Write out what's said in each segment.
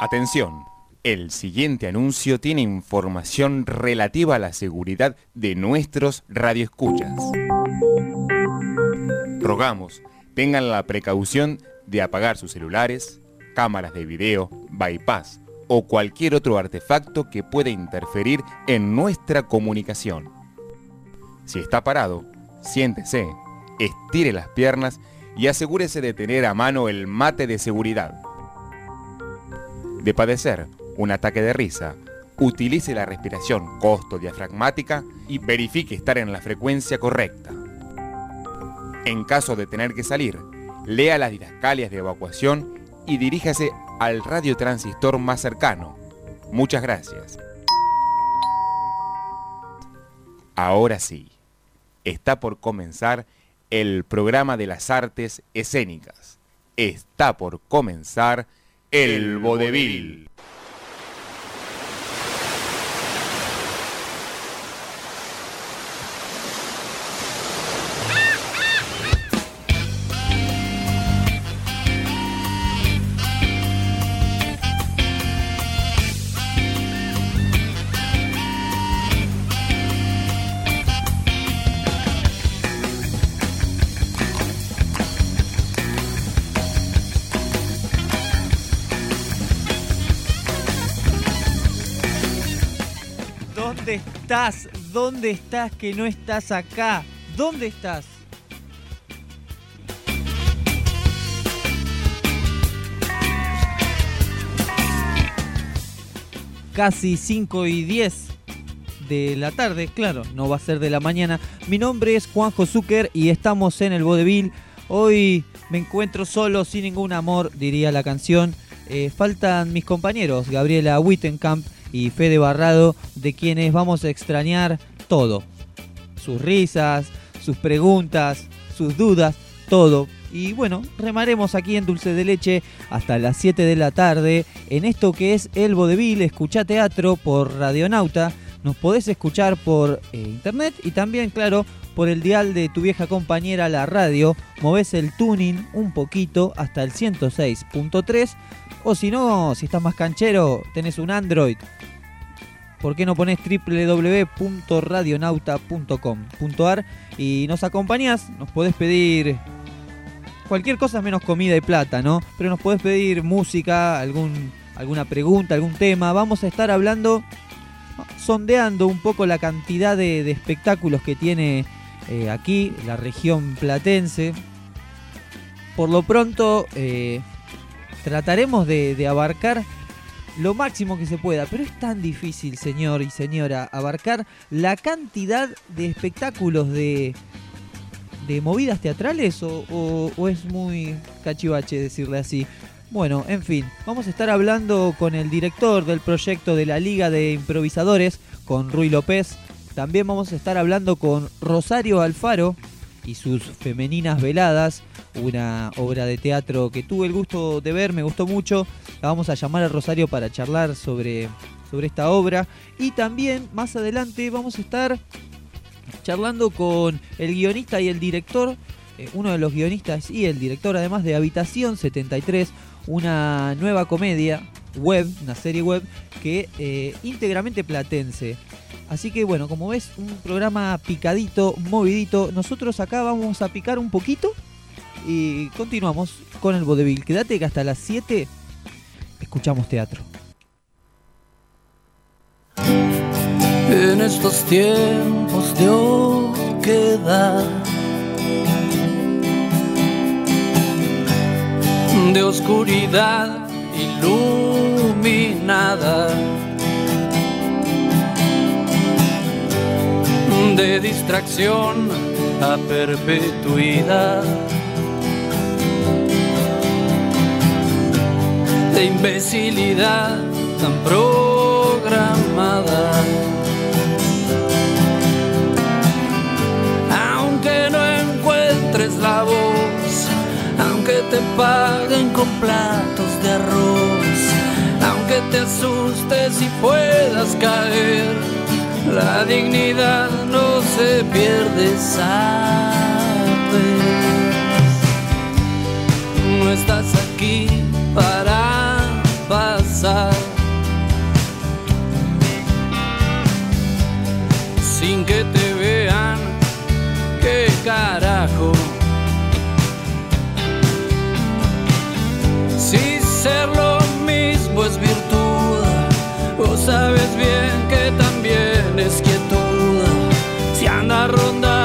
Atención, el siguiente anuncio tiene información relativa a la seguridad de nuestros radioescuchas. Rogamos tengan la precaución de apagar sus celulares, cámaras de video, bypass o cualquier otro artefacto que pueda interferir en nuestra comunicación. Si está parado, siéntese, estire las piernas y asegúrese de tener a mano el mate de seguridad de padecer un ataque de risa, utilice la respiración costo-diafragmática y verifique estar en la frecuencia correcta. En caso de tener que salir, lea las didascalias de evacuación y diríjase al radiotransistor más cercano. Muchas gracias. Ahora sí, está por comenzar el programa de las artes escénicas. Está por comenzar el vodevil. Estás? ¿Dónde estás que no estás acá? ¿Dónde estás? Casi 5 y 10 de la tarde, claro, no va a ser de la mañana. Mi nombre es Juanjo Zucker y estamos en el Vodevil. Hoy me encuentro solo, sin ningún amor, diría la canción. Eh, faltan mis compañeros, Gabriela Wittenkamp y Fede Barrado, de quienes vamos a extrañar todo. Sus risas, sus preguntas, sus dudas, todo. Y bueno, remaremos aquí en Dulce de Leche hasta las 7 de la tarde en esto que es El Vodevil, escucha teatro por Radionauta. Nos podés escuchar por eh, internet y también, claro, por el dial de tu vieja compañera la radio. Movés el tuning un poquito hasta el 106.3 o si no, si estás más canchero, tenés un Android. ¿Por qué no pones www.radionauta.com.ar y nos acompañás? Nos podés pedir cualquier cosa menos comida y plata, ¿no? Pero nos podés pedir música, algún, alguna pregunta, algún tema. Vamos a estar hablando, sondeando un poco la cantidad de, espectáculos que tiene eh, aquí, la región platense. Por lo pronto, eh, trataremos de, abarcar lo máximo que se pueda, pero es tan difícil, señor y señora, abarcar la cantidad de espectáculos de, de movidas teatrales o, es muy cachivache decirle así. Bueno, en fin, vamos a estar hablando con el director del proyecto de la Liga de Improvisadores, con Rui López. También vamos a estar hablando con Rosario Alfaro y sus femeninas veladas una obra de teatro que tuve el gusto de ver, me gustó mucho. La vamos a llamar a Rosario para charlar sobre, sobre esta obra. Y también más adelante vamos a estar charlando con el guionista y el director, eh, uno de los guionistas y el director además de Habitación 73, una nueva comedia web, una serie web que eh, íntegramente platense. Así que bueno, como ves, un programa picadito, movidito. Nosotros acá vamos a picar un poquito y continuamos con el vodevil. Quédate que hasta las 7 escuchamos teatro. En estos tiempos de oquedad, de oscuridad iluminada, de distracción a perpetuidad de imbecilidad tan programada. Aunque no encuentres la voz, aunque te paguen con platos de arroz, aunque te asustes y puedas caer, la dignidad no se pierde, sabes. No estás aquí para sin que te vean, qué carajo. Si ser lo mismo es virtud, vos sabes bien que también es quietud. Si anda rondando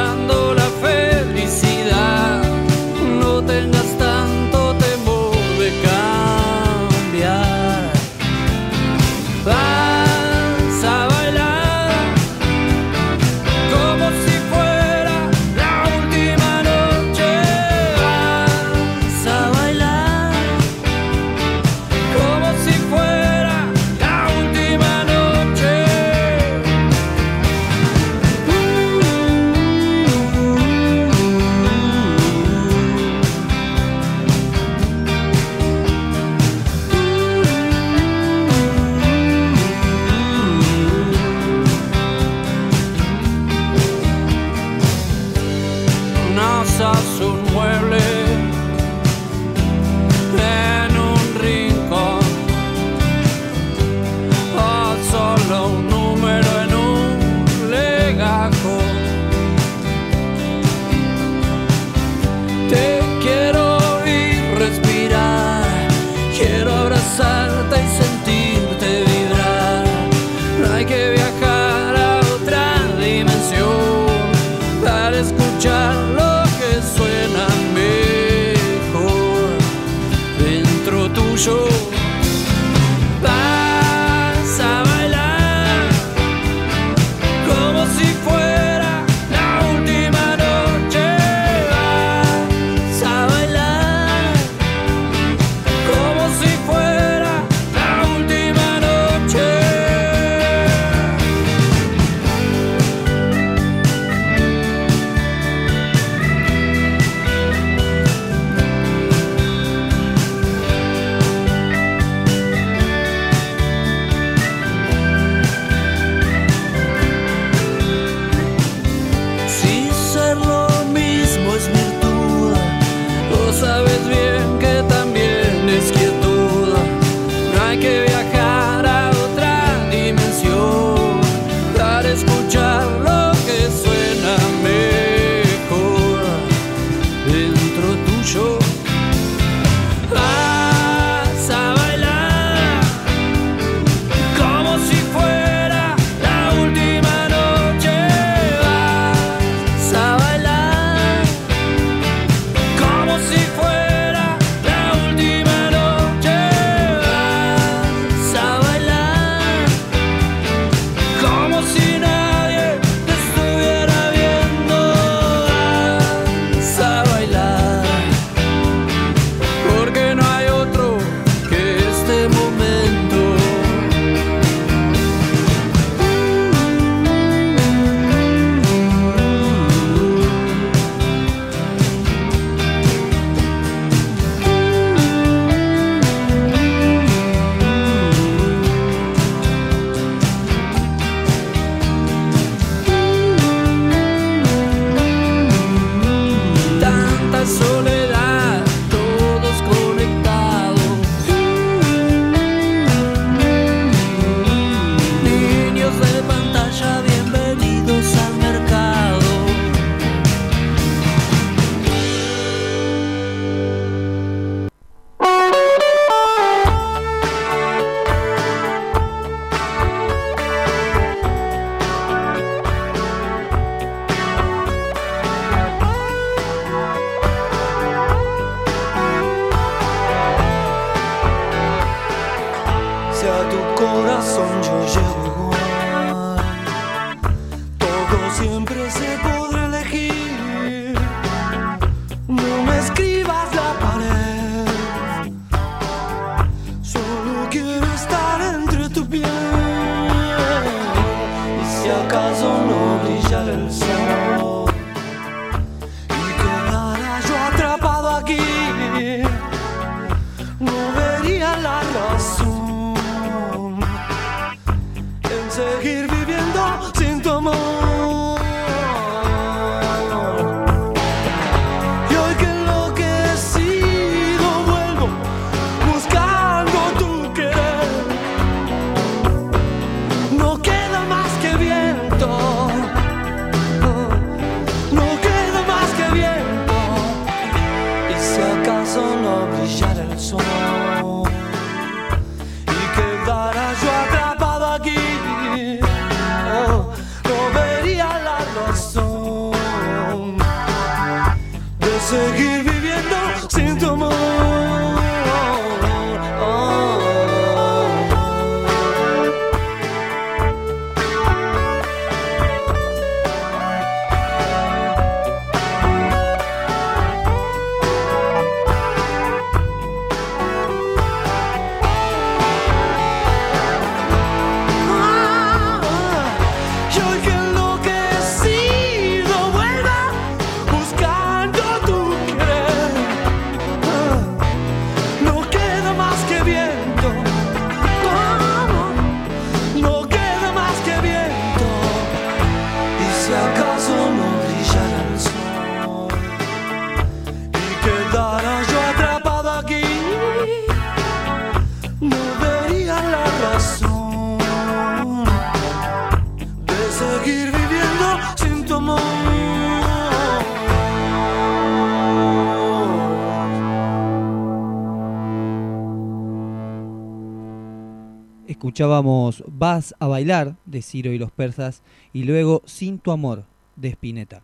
Escuchábamos Vas a bailar de Ciro y los persas y luego Sin tu amor de Spinetta.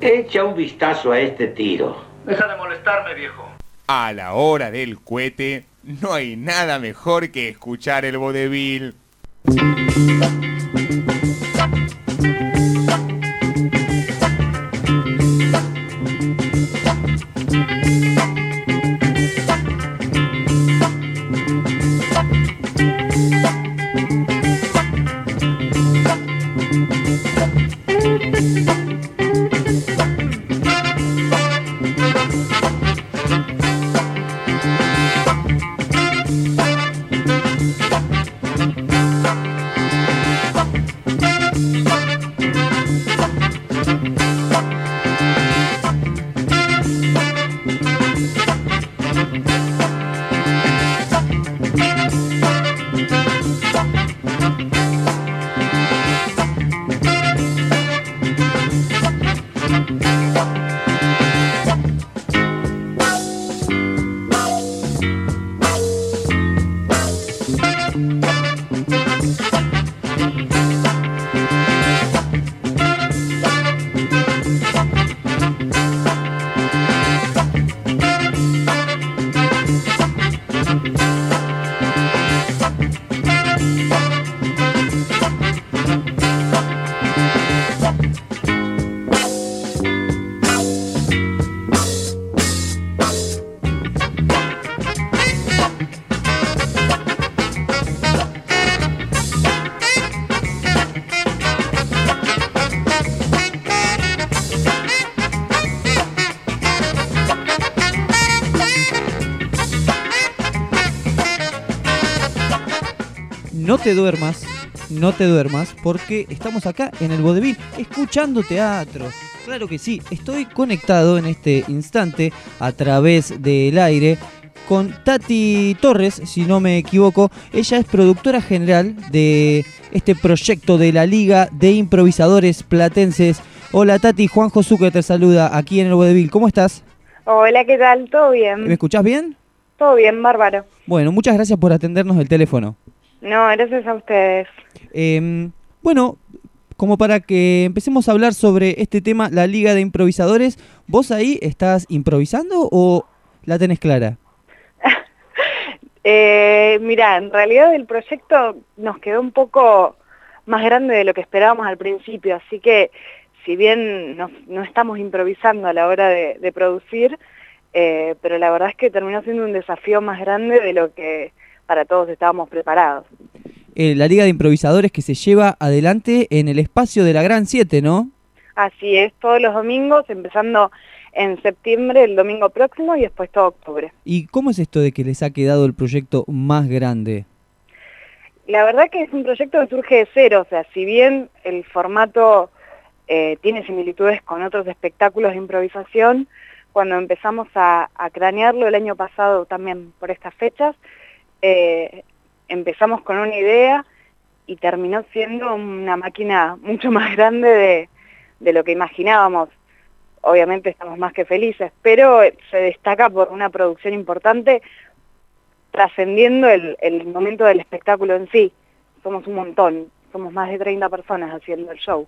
Echa un vistazo a este tiro. Deja de molestarme, viejo. A la hora del cohete, no hay nada mejor que escuchar el vodevil. Te duermas, no te duermas, porque estamos acá en el Vodevil escuchando teatro. Claro que sí, estoy conectado en este instante a través del aire con Tati Torres, si no me equivoco. Ella es productora general de este proyecto de la Liga de Improvisadores Platenses. Hola Tati, Juan Josuke te saluda aquí en el Vodevil. ¿Cómo estás? Hola, ¿qué tal? ¿Todo bien? ¿Me escuchás bien? Todo bien, bárbaro. Bueno, muchas gracias por atendernos el teléfono. No, gracias a ustedes. Eh, bueno, como para que empecemos a hablar sobre este tema, la Liga de Improvisadores, ¿vos ahí estás improvisando o la tenés clara? Eh, mira, en realidad el proyecto nos quedó un poco más grande de lo que esperábamos al principio, así que si bien no, no estamos improvisando a la hora de, de producir, eh, pero la verdad es que terminó siendo un desafío más grande de lo que para todos estábamos preparados. Eh, la Liga de Improvisadores que se lleva adelante en el espacio de la Gran 7, ¿no? Así es, todos los domingos, empezando en septiembre, el domingo próximo y después todo octubre. ¿Y cómo es esto de que les ha quedado el proyecto más grande? La verdad que es un proyecto que surge de cero, o sea, si bien el formato eh, tiene similitudes con otros espectáculos de improvisación, cuando empezamos a, a cranearlo el año pasado también por estas fechas, eh, empezamos con una idea y terminó siendo una máquina mucho más grande de, lo que imaginábamos. Obviamente estamos más que felices, pero se destaca por una producción importante trascendiendo el, momento del espectáculo en sí. Somos un montón, somos más de 30 personas haciendo el show.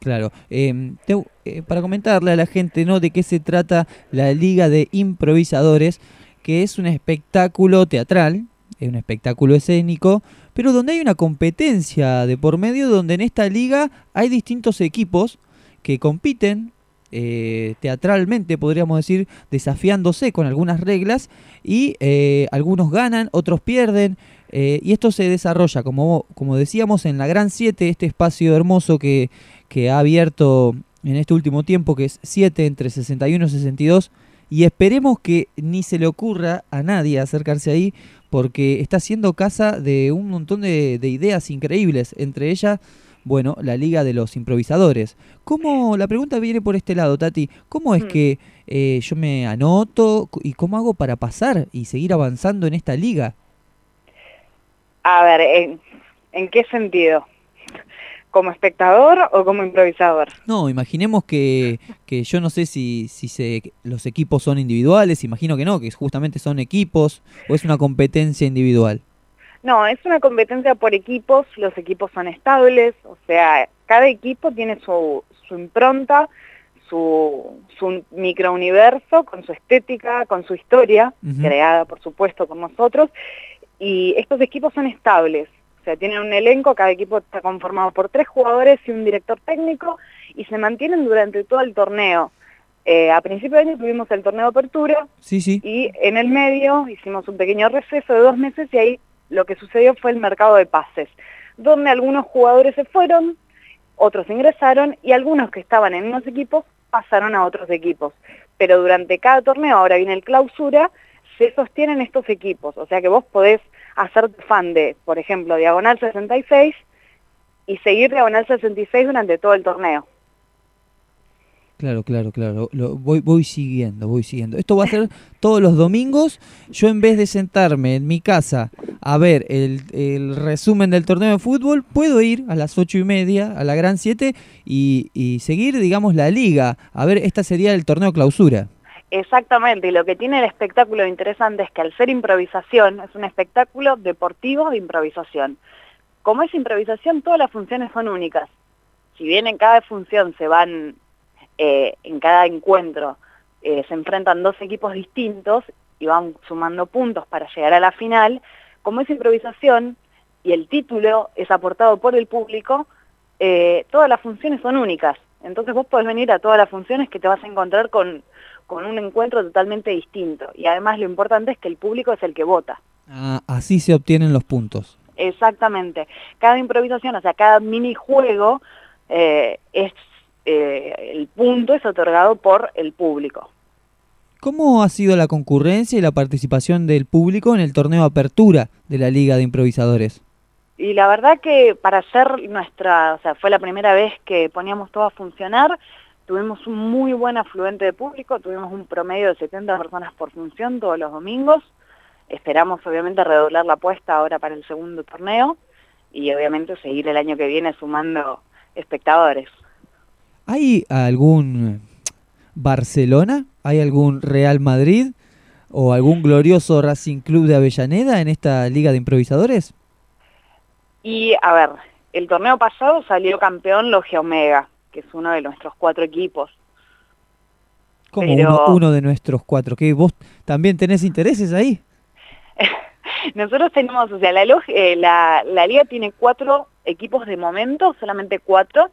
Claro, te- eh, para comentarle a la gente ¿no? de qué se trata la Liga de Improvisadores, que es un espectáculo teatral, es un espectáculo escénico, pero donde hay una competencia de por medio, donde en esta liga hay distintos equipos que compiten eh, teatralmente, podríamos decir, desafiándose con algunas reglas y eh, algunos ganan, otros pierden. eh, y esto se desarrolla, como, como decíamos, en la Gran 7, este espacio hermoso que, que ha abierto en este último tiempo, que es 7 entre 61 y 62. Y esperemos que ni se le ocurra a nadie acercarse ahí, porque está siendo casa de un montón de, de ideas increíbles, entre ellas, bueno, la Liga de los Improvisadores. ¿Cómo, la pregunta viene por este lado, Tati, ¿cómo es Mm. que eh, yo me anoto y cómo hago para pasar y seguir avanzando en esta liga? A ver, ¿en, en qué sentido? ¿Como espectador o como improvisador? No, imaginemos que, que yo no sé si, si se, los equipos son individuales, imagino que no, que justamente son equipos o es una competencia individual. No, es una competencia por equipos, los equipos son estables, o sea, cada equipo tiene su, su impronta, su, su microuniverso, con su estética, con su historia, creada por supuesto por nosotros, y estos equipos son estables, o sea, tienen un elenco, cada equipo está conformado por tres jugadores y un director técnico, y se mantienen durante todo el torneo. Eh, a principio de año tuvimos el torneo de apertura, Sí, sí. y en el medio hicimos un pequeño receso de dos meses y ahí lo que sucedió fue el mercado de pases, donde algunos jugadores se fueron, otros ingresaron y algunos que estaban en unos equipos pasaron a otros equipos. Pero durante cada torneo, ahora viene el clausura, se sostienen estos equipos. O sea que vos podés hacerte fan de, por ejemplo, Diagonal 66 y seguir Diagonal 66 durante todo el torneo. Claro, claro, claro. Lo, voy, voy siguiendo, voy siguiendo. Esto va a ser todos los domingos. Yo en vez de sentarme en mi casa a ver el, el resumen del torneo de fútbol, puedo ir a las ocho y media a la Gran 7 y, y seguir, digamos, la liga. A ver, esta sería el torneo clausura. Exactamente, y lo que tiene el espectáculo interesante es que al ser improvisación, es un espectáculo deportivo de improvisación. Como es improvisación, todas las funciones son únicas. Si bien en cada función se van, eh, en cada encuentro, eh, se enfrentan dos equipos distintos y van sumando puntos para llegar a la final, como es improvisación y el título es aportado por el público, eh, todas las funciones son únicas. Entonces vos podés venir a todas las funciones que te vas a encontrar con, con un encuentro totalmente distinto. Y además lo importante es que el público es el que vota. Ah, así se obtienen los puntos. Exactamente. Cada improvisación, o sea, cada minijuego, eh, es, eh, el punto es otorgado por el público. ¿Cómo ha sido la concurrencia y la participación del público en el torneo Apertura de la Liga de Improvisadores? Y la verdad que para hacer nuestra, o sea, fue la primera vez que poníamos todo a funcionar, tuvimos un muy buen afluente de público, tuvimos un promedio de 70 personas por función todos los domingos. Esperamos obviamente redoblar la apuesta ahora para el segundo torneo y obviamente seguir el año que viene sumando espectadores. ¿Hay algún Barcelona? ¿Hay algún Real Madrid? ¿O algún glorioso Racing Club de Avellaneda en esta Liga de Improvisadores? Y a ver, el torneo pasado salió campeón Logia Omega, que es uno de nuestros cuatro equipos. Como Pero- uno, uno de nuestros cuatro. ¿Que vos también tenés intereses ahí? Nosotros tenemos, o sea, la, eh, la, la liga tiene cuatro equipos de momento, solamente cuatro,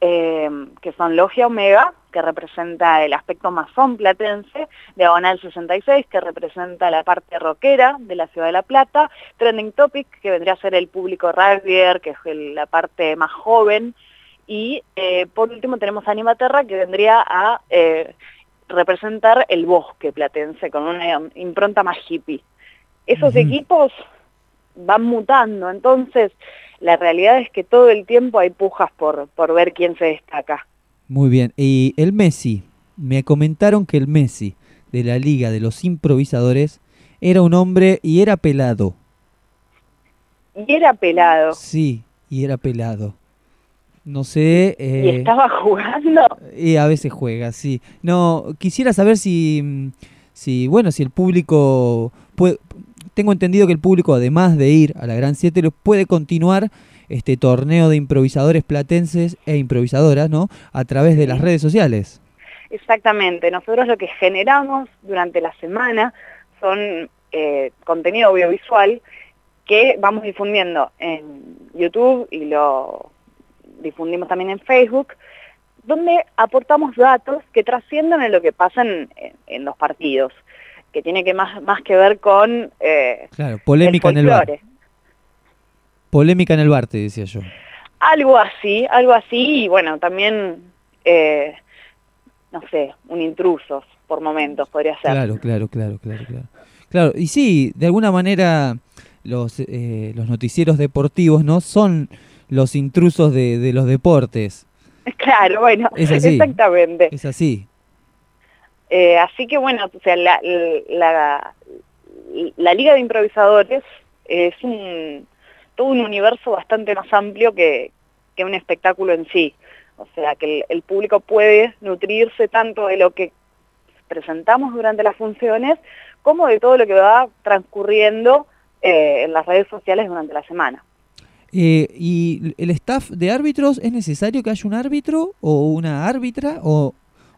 eh, que son Logia Omega, que representa el aspecto masón platense, Diagonal 66, que representa la parte rockera de la ciudad de La Plata, Trending Topic, que vendría a ser el público rugbyer, que es el- la parte más joven, y eh, por último tenemos Anima Terra, que vendría a eh, representar el bosque platense, con una impronta más hippie. Esos equipos van mutando, entonces la realidad es que todo el tiempo hay pujas por, por ver quién se destaca. Muy bien. Y el Messi. Me comentaron que el Messi de la Liga de los Improvisadores era un hombre y era pelado. Y era pelado, Sí, y era pelado. No sé. y eh, estaba jugando. Y a veces juega, sí. No, quisiera saber si, mm, si bueno, si el público puede, tengo entendido que el público, además de ir a la Gran 7, lo puede continuar este torneo de improvisadores platenses e improvisadoras, ¿no? A través de las redes sociales. Exactamente, nosotros lo que generamos durante la semana son eh, contenido audiovisual que vamos difundiendo en YouTube y lo difundimos también en Facebook, donde aportamos datos que trascienden en lo que pasa en, en los partidos, que tiene que más, más que ver con eh, Claro, polémica en el bar. Polémica en el bar, te decía yo. Algo así, algo así, y bueno, también, eh, no sé, un intrusos por momentos podría ser. Claro, claro, claro, claro, claro. Claro, y sí, de alguna manera los, eh, los noticieros deportivos, ¿no? Son los intrusos de, de los deportes. Claro, bueno, Es así. exactamente. Es así. Eh, así que bueno, o sea, la, la, Liga de Improvisadores es un, todo un universo bastante más amplio que, que un espectáculo en sí. O sea, que el, público puede nutrirse tanto de lo que presentamos durante las funciones como de todo lo que va transcurriendo eh, en las redes sociales durante la semana. Eh, ¿Y el staff de árbitros es necesario que haya un árbitro o una árbitra?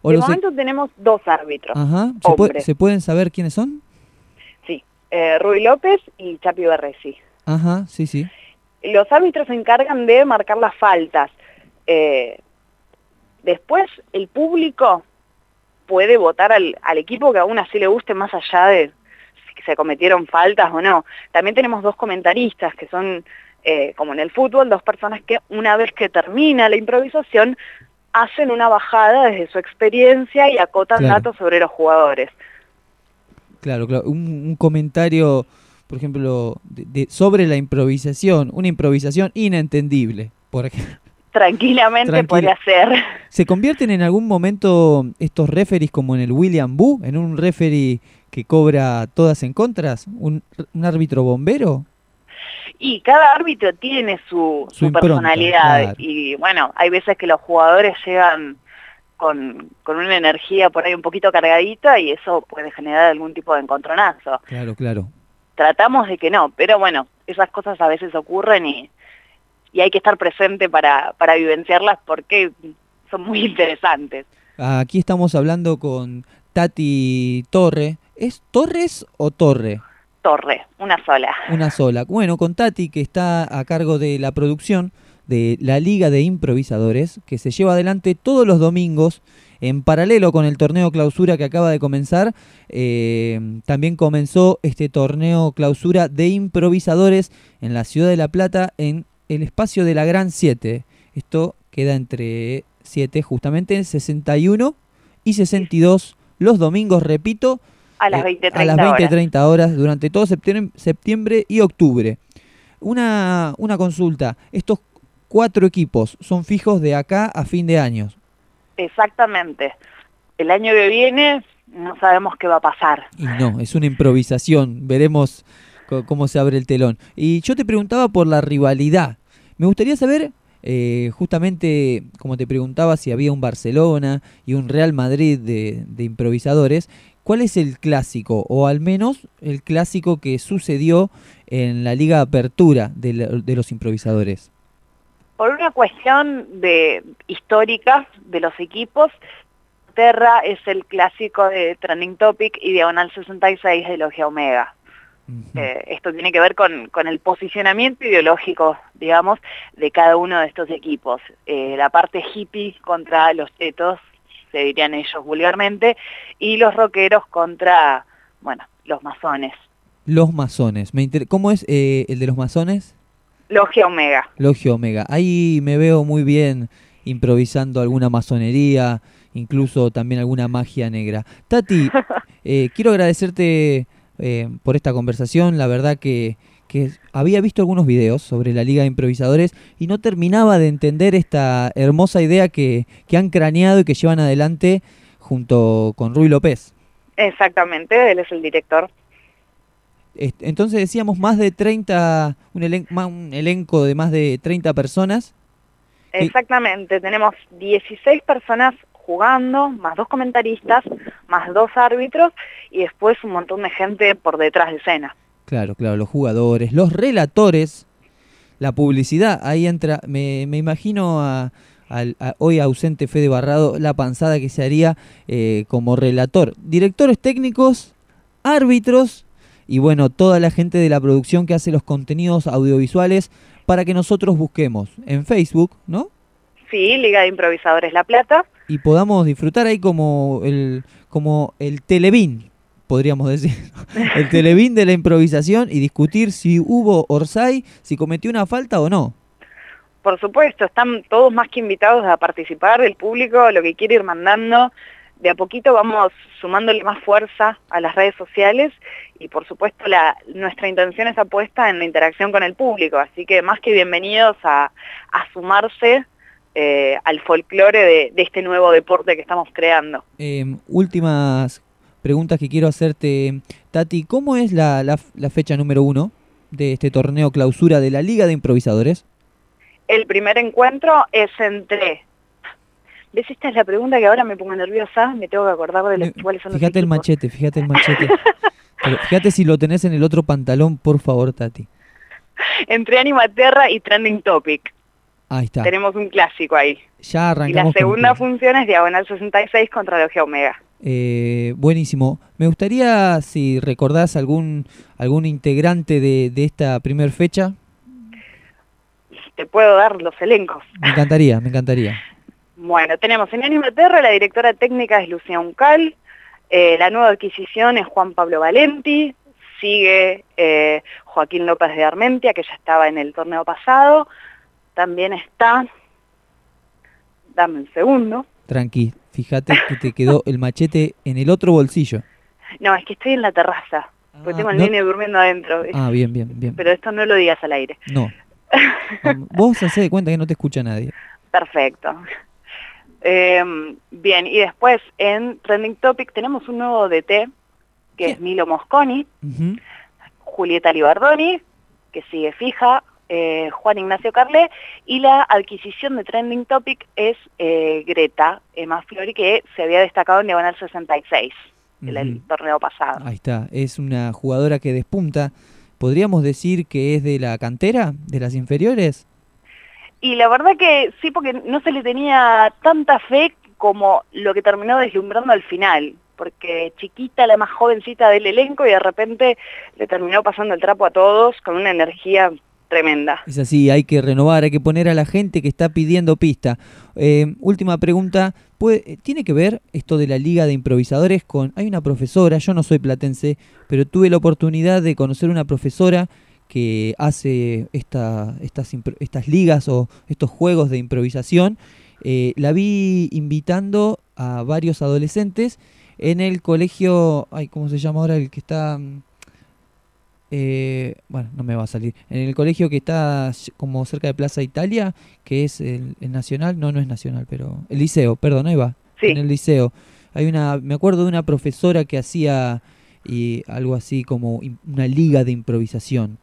O de e- momento tenemos dos árbitros. Ajá. ¿Se, puede- hombres. ¿Se pueden saber quiénes son? Sí, eh, Rui López y Chapi Berresi. Ajá, sí, sí. Los árbitros se encargan de marcar las faltas. Eh, después, el público puede votar al, al equipo que aún así le guste más allá de si se cometieron faltas o no. También tenemos dos comentaristas que son, eh, como en el fútbol, dos personas que una vez que termina la improvisación hacen una bajada desde su experiencia y acotan Claro. datos sobre los jugadores. Claro, claro. Un, un comentario, por ejemplo, de- de- sobre la improvisación. Una improvisación inentendible, por ejemplo. Tranquilamente Tranquilo. podría ser. ¿Se convierten en algún momento estos referees como en el William Boo? ¿En un referee que cobra todas en contras? ¿Un, un árbitro bombero? Y cada árbitro tiene su, Su su impronta, personalidad. claro. Y bueno, hay veces que los jugadores llegan con, con una energía por ahí un poquito cargadita y eso puede generar algún tipo de encontronazo. Claro, claro. Tratamos de que no, pero bueno, esas cosas a veces ocurren y, y hay que estar presente para, para vivenciarlas porque son muy interesantes. Aquí estamos hablando con Tati Torre. ¿Es Torres o Torre? Torre, una sola. Una sola. Bueno, con Tati, que está a cargo de la producción de la Liga de Improvisadores, que se lleva adelante todos los domingos, en paralelo con el torneo clausura que acaba de comenzar. eh, también comenzó este torneo clausura de improvisadores en la ciudad de La Plata, en el espacio de la Gran 7. Esto queda entre 7, justamente, 61 y 62 los domingos, repito, A las eh, 20, a 30 las 20, horas. 30 horas durante todo septiembre, septiembre y octubre. Una, una consulta, estos cuatro equipos son fijos de acá a fin de año. Exactamente. El año que viene no sabemos qué va a pasar. Y no, es una improvisación, veremos cómo se abre el telón. Y yo te preguntaba por la rivalidad. Me gustaría saber, eh, justamente como te preguntaba si había un Barcelona y un Real Madrid de, de improvisadores, ¿cuál es el clásico? O al menos el clásico que sucedió en la Liga Apertura de, la- de los improvisadores. Por una cuestión de histórica de los equipos, Terra es el clásico de Trending Topic y Diagonal 66 de Logia Omega. Eh, esto tiene que ver con, con el posicionamiento ideológico, digamos, de cada uno de estos equipos. Eh, la parte hippie contra los tetos, se dirían ellos vulgarmente, y los rockeros contra, bueno, los masones. Los masones. Me inter- ¿Cómo es eh, el de los masones? Logia Omega. Logio Omega. Ahí me veo muy bien improvisando alguna masonería, incluso también alguna magia negra. Tati, eh, quiero agradecerte eh, por esta conversación. La verdad que, que había visto algunos videos sobre la Liga de Improvisadores y no terminaba de entender esta hermosa idea que, que han craneado y que llevan adelante junto con Rui López. Exactamente, él es el director. Entonces decíamos más de 30, un, elen- ma- un elenco de más de 30 personas. Exactamente, tenemos 16 personas jugando, más dos comentaristas, más dos árbitros y después un montón de gente por detrás de escena. Claro, claro, los jugadores, los relatores, la publicidad, ahí entra, me, me imagino a, hoy ausente Fede Barrado, la panzada que se haría eh, como relator. Directores técnicos, árbitros y bueno, toda la gente de la producción que hace los contenidos audiovisuales para que nosotros busquemos en Facebook, ¿no? Sí, Liga de Improvisadores La Plata. Y podamos disfrutar ahí como el, como el Televín, podríamos decir. el Televín de la improvisación y discutir si hubo Orsay, si cometió una falta o no. Por supuesto, están todos más que invitados a participar, el público lo que quiere ir mandando. De a poquito vamos sumándole más fuerza a las redes sociales y por supuesto la, nuestra intención está puesta en la interacción con el público, así que más que bienvenidos a, a sumarse eh, al folclore de, de este nuevo deporte que estamos creando. Eh, últimas preguntas que quiero hacerte, Tati. ¿Cómo es la, la- la fecha número uno de este torneo clausura de la Liga de Improvisadores? El primer encuentro es entre... ¿Ves? Esta es la pregunta que ahora me pongo nerviosa, me tengo que acordar de los, cuáles son los Fíjate el equipos. machete, fíjate el machete. Pero fíjate si lo tenés en el otro pantalón, por favor, Tati. Entre Animaterra y Trending Topic. Ahí está. Tenemos un clásico ahí. Ya Y arrancamos. la con un segunda función es Diagonal 66 contra Logia Omega. Eh, buenísimo. Me gustaría si recordás algún algún integrante de, de esta primer fecha. Te puedo dar los elencos. Me encantaría, me encantaría. Bueno, tenemos en Animaterra la directora técnica es Lucía Uncal, eh, la nueva adquisición es Juan Pablo Valenti, sigue eh, Joaquín López de Armentia, que ya estaba en el torneo pasado, también está, dame un segundo, Tranqui, fíjate que te quedó el machete en el otro bolsillo. no, es que estoy en la terraza, porque Ah, tengo al no- nene durmiendo adentro, Ah, bien, bien, bien. pero esto no lo digas al aire. No. Vos hacés de cuenta que no te escucha nadie. Perfecto. Eh, bien, y después en Trending Topic tenemos un nuevo DT, que es Milo Mosconi. Julieta Libardoni, que sigue fija, eh, Juan Ignacio Carlé, y la adquisición de Trending Topic es eh, Greta Emma Flori, que se había destacado en Diagonal 66, el, el torneo pasado. Ahí está, es una jugadora que despunta. ¿Podríamos decir que es de la cantera, de las inferiores? Y la verdad que sí, porque no se le tenía tanta fe como lo que terminó deslumbrando al final, porque chiquita, la más jovencita del elenco, y de repente le terminó pasando el trapo a todos con una energía tremenda. Es así, hay que renovar, hay que poner a la gente que está pidiendo pista. Eh, última pregunta, ¿puede- ¿tiene que ver esto de la Liga de Improvisadores con... Hay una profesora, yo no soy platense, pero tuve la oportunidad de conocer una profesora que hace esta, estas, estas ligas o estos juegos de improvisación. Eh, la vi invitando a varios adolescentes en el colegio, ay, ¿cómo se llama ahora? El que está... eh, bueno, no me va a salir. En el colegio que está como cerca de Plaza Italia, que es el, el Nacional, no, no es Nacional, pero el Liceo, perdón, ahí va. Sí. En el Liceo. Hay una, me acuerdo de una profesora que hacía y algo así como una liga de improvisación.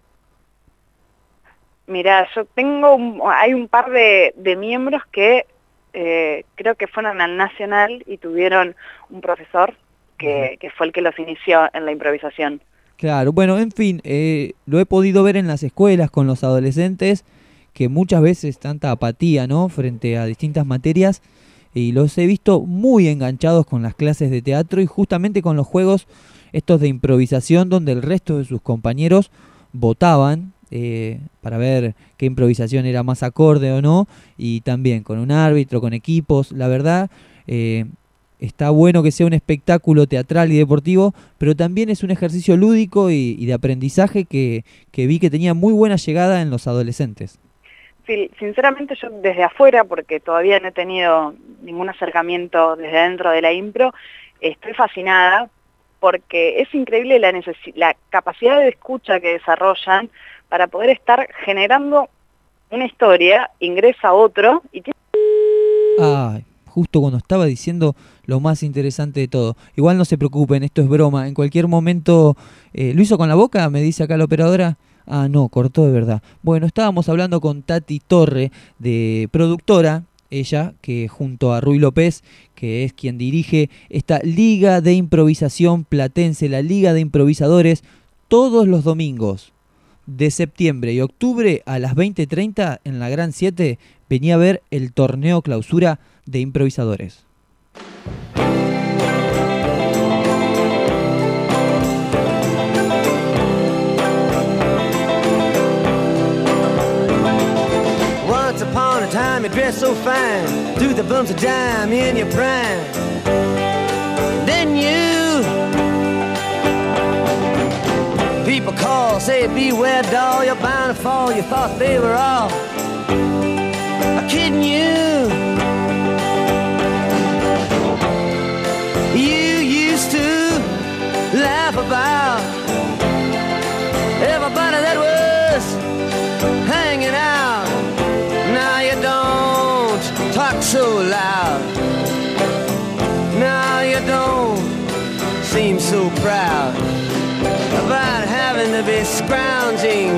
Mira, yo tengo, un- hay un par de, de miembros que eh, creo que fueron al Nacional y tuvieron un profesor que, que fue el que los inició en la improvisación. Claro, bueno, en fin, eh, lo he podido ver en las escuelas con los adolescentes, que muchas veces tanta apatía, ¿no? Frente a distintas materias, y los he visto muy enganchados con las clases de teatro y justamente con los juegos estos de improvisación, donde el resto de sus compañeros votaban eh, para ver qué improvisación era más acorde o no, y también con un árbitro, con equipos, la verdad... eh, Está bueno que sea un espectáculo teatral y deportivo, pero también es un ejercicio lúdico y, y de aprendizaje que, que vi que tenía muy buena llegada en los adolescentes. Sí, sinceramente yo desde afuera, porque todavía no he tenido ningún acercamiento desde dentro de la impro, estoy fascinada porque es increíble la, la capacidad de escucha que desarrollan para poder estar generando una historia, ingresa otro y tiene Ay, justo cuando estaba diciendo lo más interesante de todo. Igual no se preocupen, esto es broma. En cualquier momento, eh, ¿lo hizo con la boca? Me dice acá la operadora. Ah, no, cortó de verdad. Bueno, estábamos hablando con Tati Torre, de productora, ella, que junto a Rui López, que es quien dirige esta Liga de Improvisación Platense, la Liga de Improvisadores, todos los domingos de septiembre y octubre a las 20.30 en la Gran 7 venía a ver el torneo clausura de improvisadores. Once upon a time you dressed so fine, threw the bumps of dime in your prime. Then you, people call, say beware doll, you're bound to fall. You thought they were all kidding. You about everybody that was hanging out. Now you don't talk so loud. Now you don't seem so proud about having to be scrounging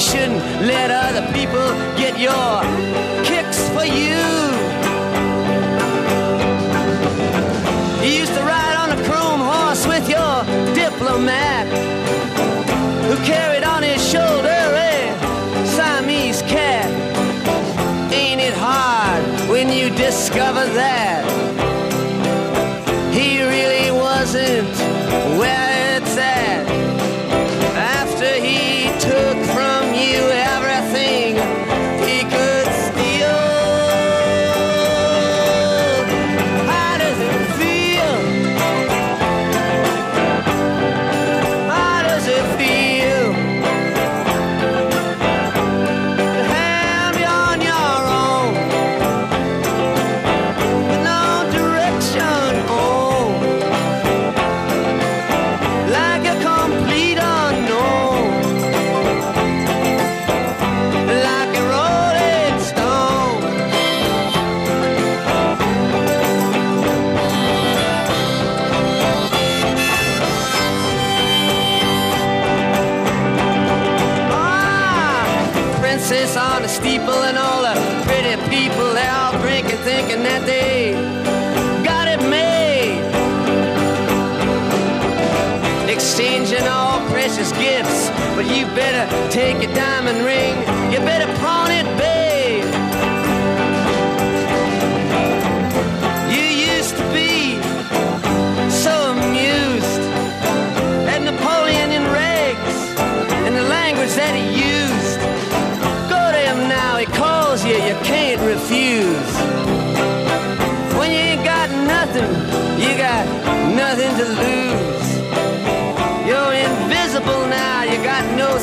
shouldn't let other people get your Take a diamond ring.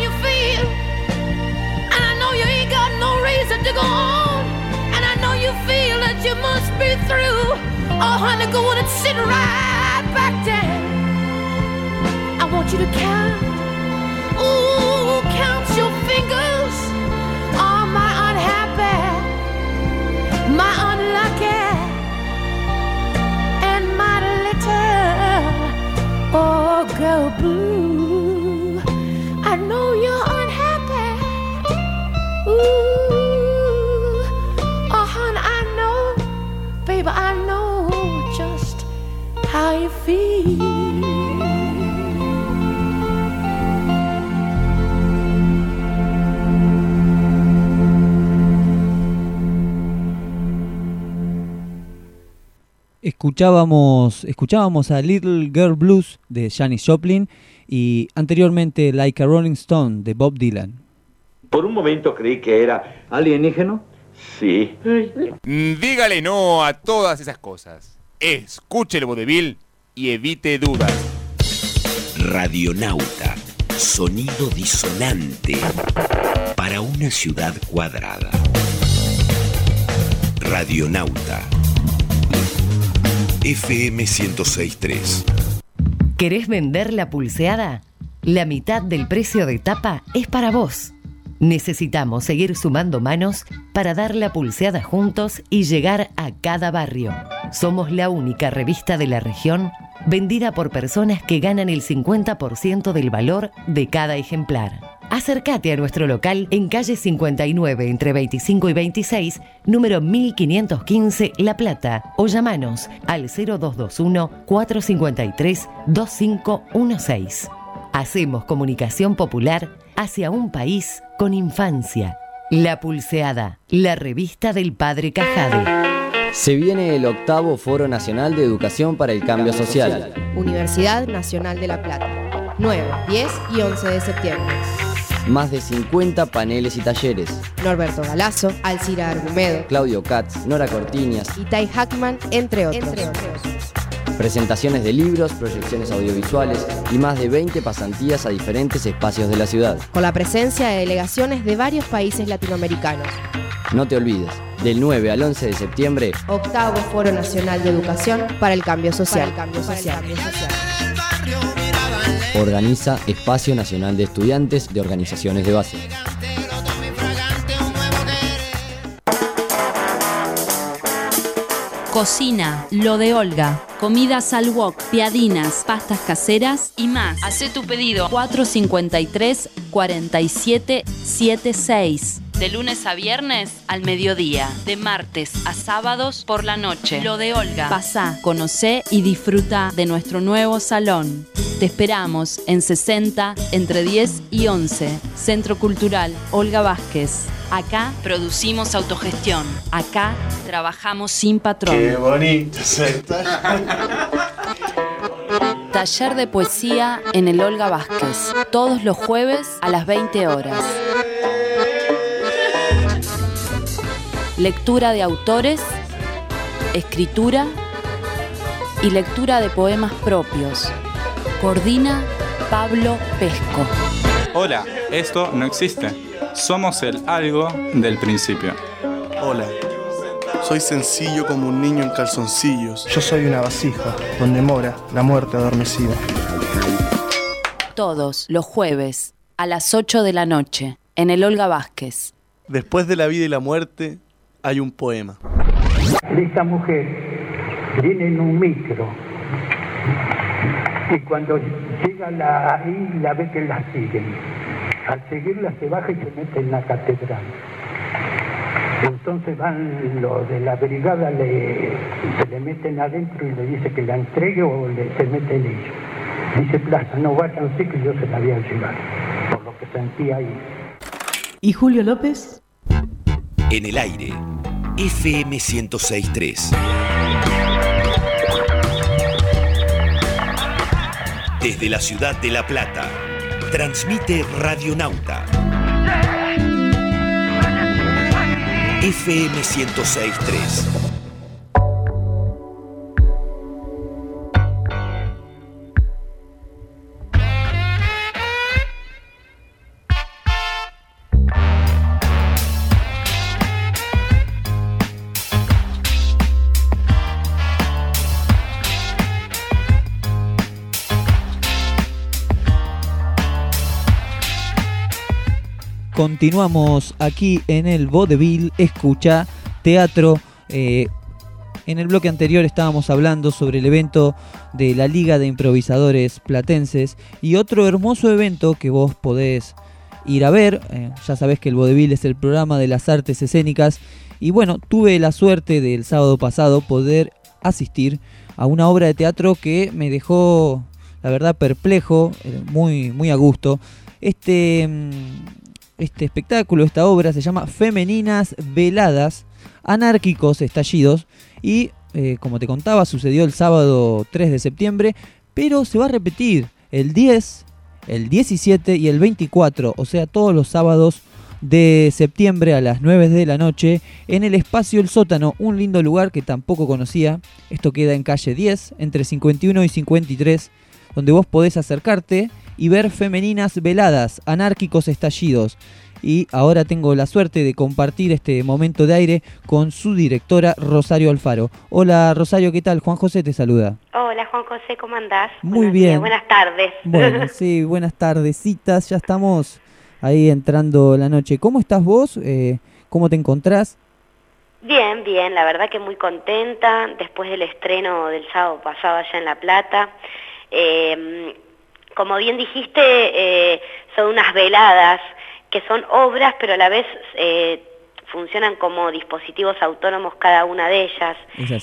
you feel, and I know you ain't got no reason to go home, and I know you feel that you must be through. Oh, honey, go on and sit right back down. I want you to count. Girl blue. I know you're unhappy. Ooh, Escuchábamos, escuchábamos a Little Girl Blues de Janis Joplin y anteriormente Like a Rolling Stone de Bob Dylan. Por un momento creí que era alienígeno. Sí. Dígale no a todas esas cosas. Escuche el vodevil y evite dudas. Radionauta. Sonido disonante para una ciudad cuadrada. Radionauta. FM 1063. ¿Querés vender la pulseada? La mitad del precio de tapa es para vos. Necesitamos seguir sumando manos para dar la pulseada juntos y llegar a cada barrio. Somos la única revista de la región vendida por personas que ganan el 50% del valor de cada ejemplar. Acércate a nuestro local en calle 59 entre 25 y 26, número 1515 La Plata o llamanos al 0221 453 2516. Hacemos comunicación popular hacia un país con infancia. La Pulseada, la revista del Padre Cajade. Se viene el octavo Foro Nacional de Educación para el Cambio Social. Universidad Nacional de La Plata. 9, 10 y 11 de septiembre. Más de 50 paneles y talleres. Norberto Galazo, Alcira Argumedo, Claudio Katz, Nora Cortiñas, Itai Hackman, entre otros. presentaciones de libros, proyecciones audiovisuales y más de 20 pasantías a diferentes espacios de la ciudad. Con la presencia de delegaciones de varios países latinoamericanos. No te olvides, del 9 al 11 de septiembre, Octavo Foro Nacional de Educación para el Cambio Social. Organiza Espacio Nacional de Estudiantes de Organizaciones de Base. Cocina, lo de Olga. Comidas al wok, piadinas, pastas caseras y más. Hacé tu pedido 453 4776. De lunes a viernes al mediodía. De martes a sábados por la noche. Lo de Olga. Pasá, conocé y disfruta de nuestro nuevo salón. Te esperamos en 60 entre 10 y 11. Centro Cultural Olga Vázquez. Acá producimos autogestión. Acá trabajamos sin patrón. Qué bonito Taller de poesía en el Olga Vázquez. Todos los jueves a las 20 horas. Lectura de autores, escritura y lectura de poemas propios. Coordina Pablo Pesco. Hola, esto no existe. Somos el algo del principio. Hola, soy sencillo como un niño en calzoncillos. Yo soy una vasija donde mora la muerte adormecida. Todos los jueves a las 8 de la noche en el Olga Vázquez. Después de la vida y la muerte hay un poema. Esta mujer viene en un micro y cuando llega la isla ve que la siguen. Al seguirla se baja y se mete en la catedral. Entonces van los de la brigada, le, se le meten adentro y le dice que la entregue o le, se meten ellos. Dice Plaza, no vayan así que yo se la voy a llevar, por lo que sentía ahí. ¿Y Julio López? En el aire, FM 1063. Desde la ciudad de La Plata, transmite Radionauta. FM 1063. Continuamos aquí en el Vodevil, escucha teatro. Eh, en el bloque anterior estábamos hablando sobre el evento de la Liga de Improvisadores Platenses y otro hermoso evento que vos podés ir a ver. Eh, ya sabés que el Vodevil es el programa de las artes escénicas y bueno, tuve la suerte del sábado pasado poder asistir a una obra de teatro que me dejó, la verdad, perplejo, eh, muy, muy a gusto. Este, mm, este espectáculo, esta obra se llama Femeninas Veladas, Anárquicos Estallidos y eh, como te contaba sucedió el sábado 3 de septiembre, pero se va a repetir el 10, el 17 y el 24, o sea todos los sábados de septiembre a las 9 de la noche en el espacio El Sótano, un lindo lugar que tampoco conocía. Esto queda en calle 10, entre 51 y 53, donde vos podés acercarte y ver femeninas veladas, anárquicos estallidos. Y ahora tengo la suerte de compartir este momento de aire con su directora Rosario Alfaro. Hola Rosario, ¿qué tal? Juan José te saluda. Hola Juan José, ¿cómo andás? Muy Buenos bien. días, buenas tardes. Bueno, sí, buenas tardecitas, ya estamos ahí entrando la noche. ¿Cómo estás vos? Eh, ¿Cómo te encontrás? Bien, bien, la verdad que muy contenta después del estreno del sábado pasado allá en La Plata. Eh, como bien dijiste, eh, son unas veladas que son obras, pero a la vez eh, funcionan como dispositivos autónomos cada una de ellas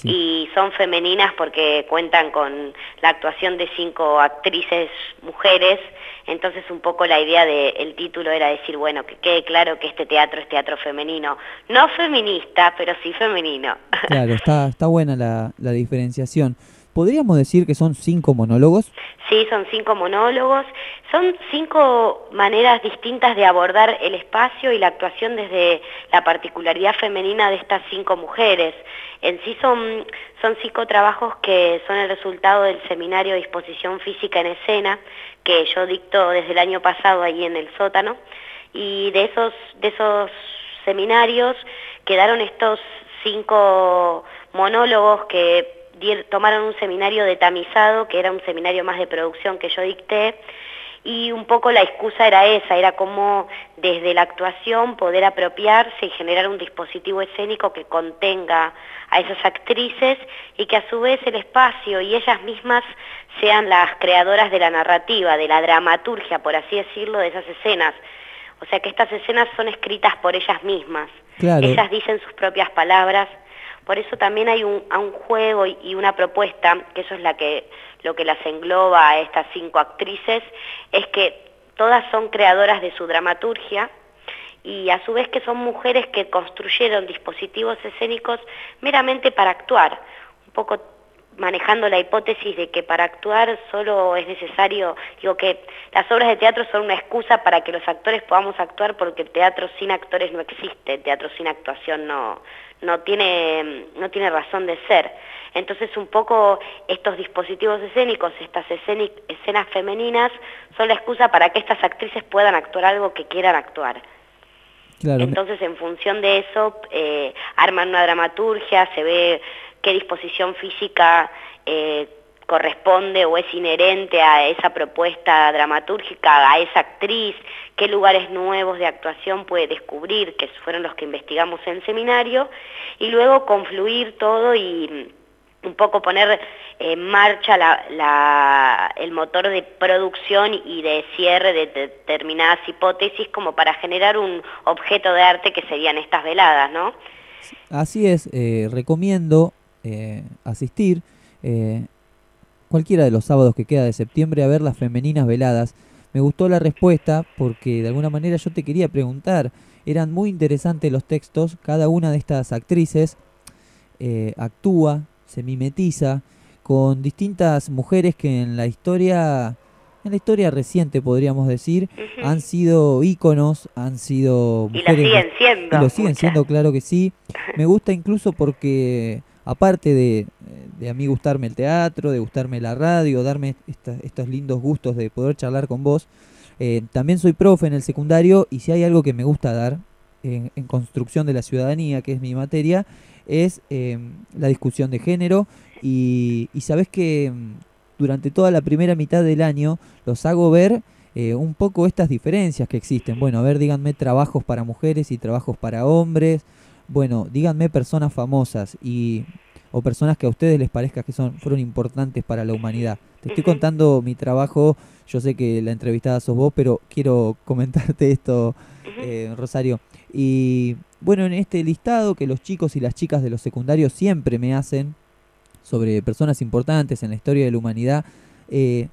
y son femeninas porque cuentan con la actuación de cinco actrices mujeres, entonces un poco la idea del título era decir, bueno, que quede claro que este teatro es teatro femenino, no feminista, pero sí femenino. Claro, está, está buena la, la diferenciación. ¿Podríamos decir que son cinco monólogos? Sí, son cinco monólogos, son cinco maneras distintas de abordar el espacio y la actuación desde la particularidad femenina de estas cinco mujeres. En sí son, son cinco trabajos que son el resultado del seminario disposición física en escena que yo dicto desde el año pasado ahí en el sótano y de esos, de esos seminarios quedaron estos cinco monólogos que tomaron un seminario de tamizado, que era un seminario más de producción que yo dicté, y un poco la excusa era esa, era como desde la actuación poder apropiarse y generar un dispositivo escénico que contenga a esas actrices y que a su vez el espacio y ellas mismas sean las creadoras de la narrativa, de la dramaturgia, por así decirlo, de esas escenas. O sea que estas escenas son escritas por ellas mismas. Ellas dicen sus propias palabras por eso también hay un, un juego y, una propuesta, que eso es la que, lo que las engloba a estas cinco actrices, es que todas son creadoras de su dramaturgia y a su vez que son mujeres que construyeron dispositivos escénicos meramente para actuar, un poco manejando la hipótesis de que para actuar solo es necesario, digo que las obras de teatro son una excusa para que los actores podamos actuar porque el teatro sin actores no existe, teatro sin actuación no, no tiene, no tiene razón de ser. Entonces un poco estos dispositivos escénicos, estas escenas femeninas, son la excusa para que estas actrices puedan actuar algo que quieran actuar. Entonces en función de eso eh, arman una dramaturgia, se ve qué disposición física eh, corresponde o es inherente a esa propuesta dramatúrgica, a esa actriz, qué lugares nuevos de actuación puede descubrir, que fueron los que investigamos en seminario, y luego confluir todo y un poco poner en marcha el motor de producción y de cierre de determinadas hipótesis como para generar un objeto de arte que serían estas veladas, ¿no? Así es, eh, recomiendo eh, asistir. Eh, cualquiera de los sábados que queda de septiembre a ver las femeninas veladas. Me gustó la respuesta porque de alguna manera yo te quería preguntar, eran muy interesantes los textos, cada una de estas actrices eh, actúa, se mimetiza con distintas mujeres que en la historia en la historia reciente podríamos decir han sido íconos han sido mujeres y lo siguen siendo y lo siguen siendo claro que sí. Me gusta incluso porque aparte de, a mí gustarme el teatro, de gustarme la radio, darme estos lindos gustos de poder charlar con vos, eh, también soy profe en el secundario y si hay algo que me gusta dar en, construcción de la ciudadanía, que es mi materia, es em, la discusión de género y, sabes que em, durante toda la primera mitad del año los hago ver eh, un poco estas diferencias que existen. Bueno, a ver, díganme trabajos para mujeres y trabajos para hombres, bueno, díganme personas famosas y o personas que a ustedes les parezca que son fueron importantes para la humanidad. Te estoy contando mi trabajo, yo sé que la entrevistada sos vos, pero quiero comentarte esto, eh, Rosario. Y bueno, en este listado que los chicos y las chicas de los secundarios siempre me hacen sobre personas importantes en la historia de la humanidad, eh,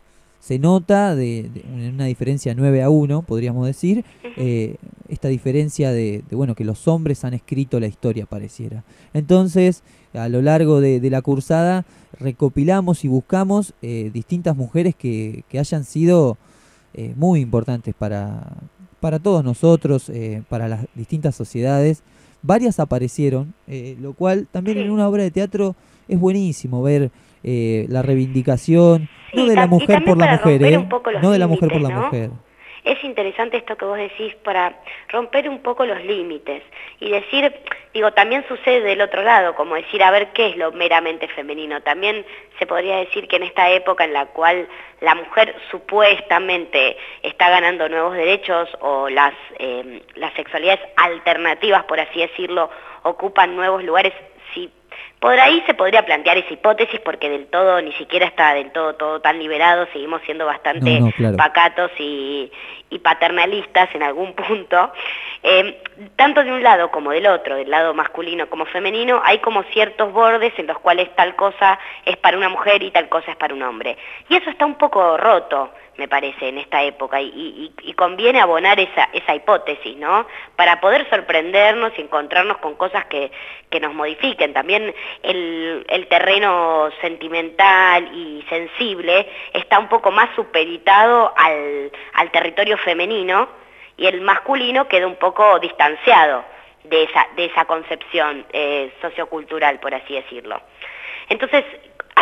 se nota de, una diferencia 9 a 1, podríamos decir, eh, esta diferencia de, bueno, que los hombres han escrito la historia, pareciera. Entonces, a lo largo de, la cursada, recopilamos y buscamos eh, distintas mujeres que, hayan sido eh, muy importantes para, para todos nosotros, para las distintas sociedades. Varias aparecieron, lo cual también en una obra de teatro es buenísimo ver la reivindicación no de la mujer por la mujer, ¿eh? No de la mujer por la mujer. Es interesante esto que vos decís para romper un poco los límites y decir, digo, también sucede del otro lado, como decir, a ver qué es lo meramente femenino. También se podría decir que en esta época en la cual la mujer supuestamente está ganando nuevos derechos o las, eh, las sexualidades alternativas, por así decirlo, ocupan nuevos lugares, por ahí se podría plantear esa hipótesis porque del todo, ni siquiera está del todo todo tan liberado, seguimos siendo bastante pacatos y, paternalistas en algún punto. Eh, tanto de un lado como del otro, del lado masculino como femenino, hay como ciertos bordes en los cuales tal cosa es para una mujer y tal cosa es para un hombre. Y eso está un poco roto, me parece, en esta época, y, conviene abonar esa, hipótesis, ¿no? Para poder sorprendernos y encontrarnos con cosas que, nos modifiquen. También el, terreno sentimental y sensible está un poco más supeditado al, territorio femenino y el masculino queda un poco distanciado de esa, de esa concepción eh, sociocultural, por así decirlo. Entonces,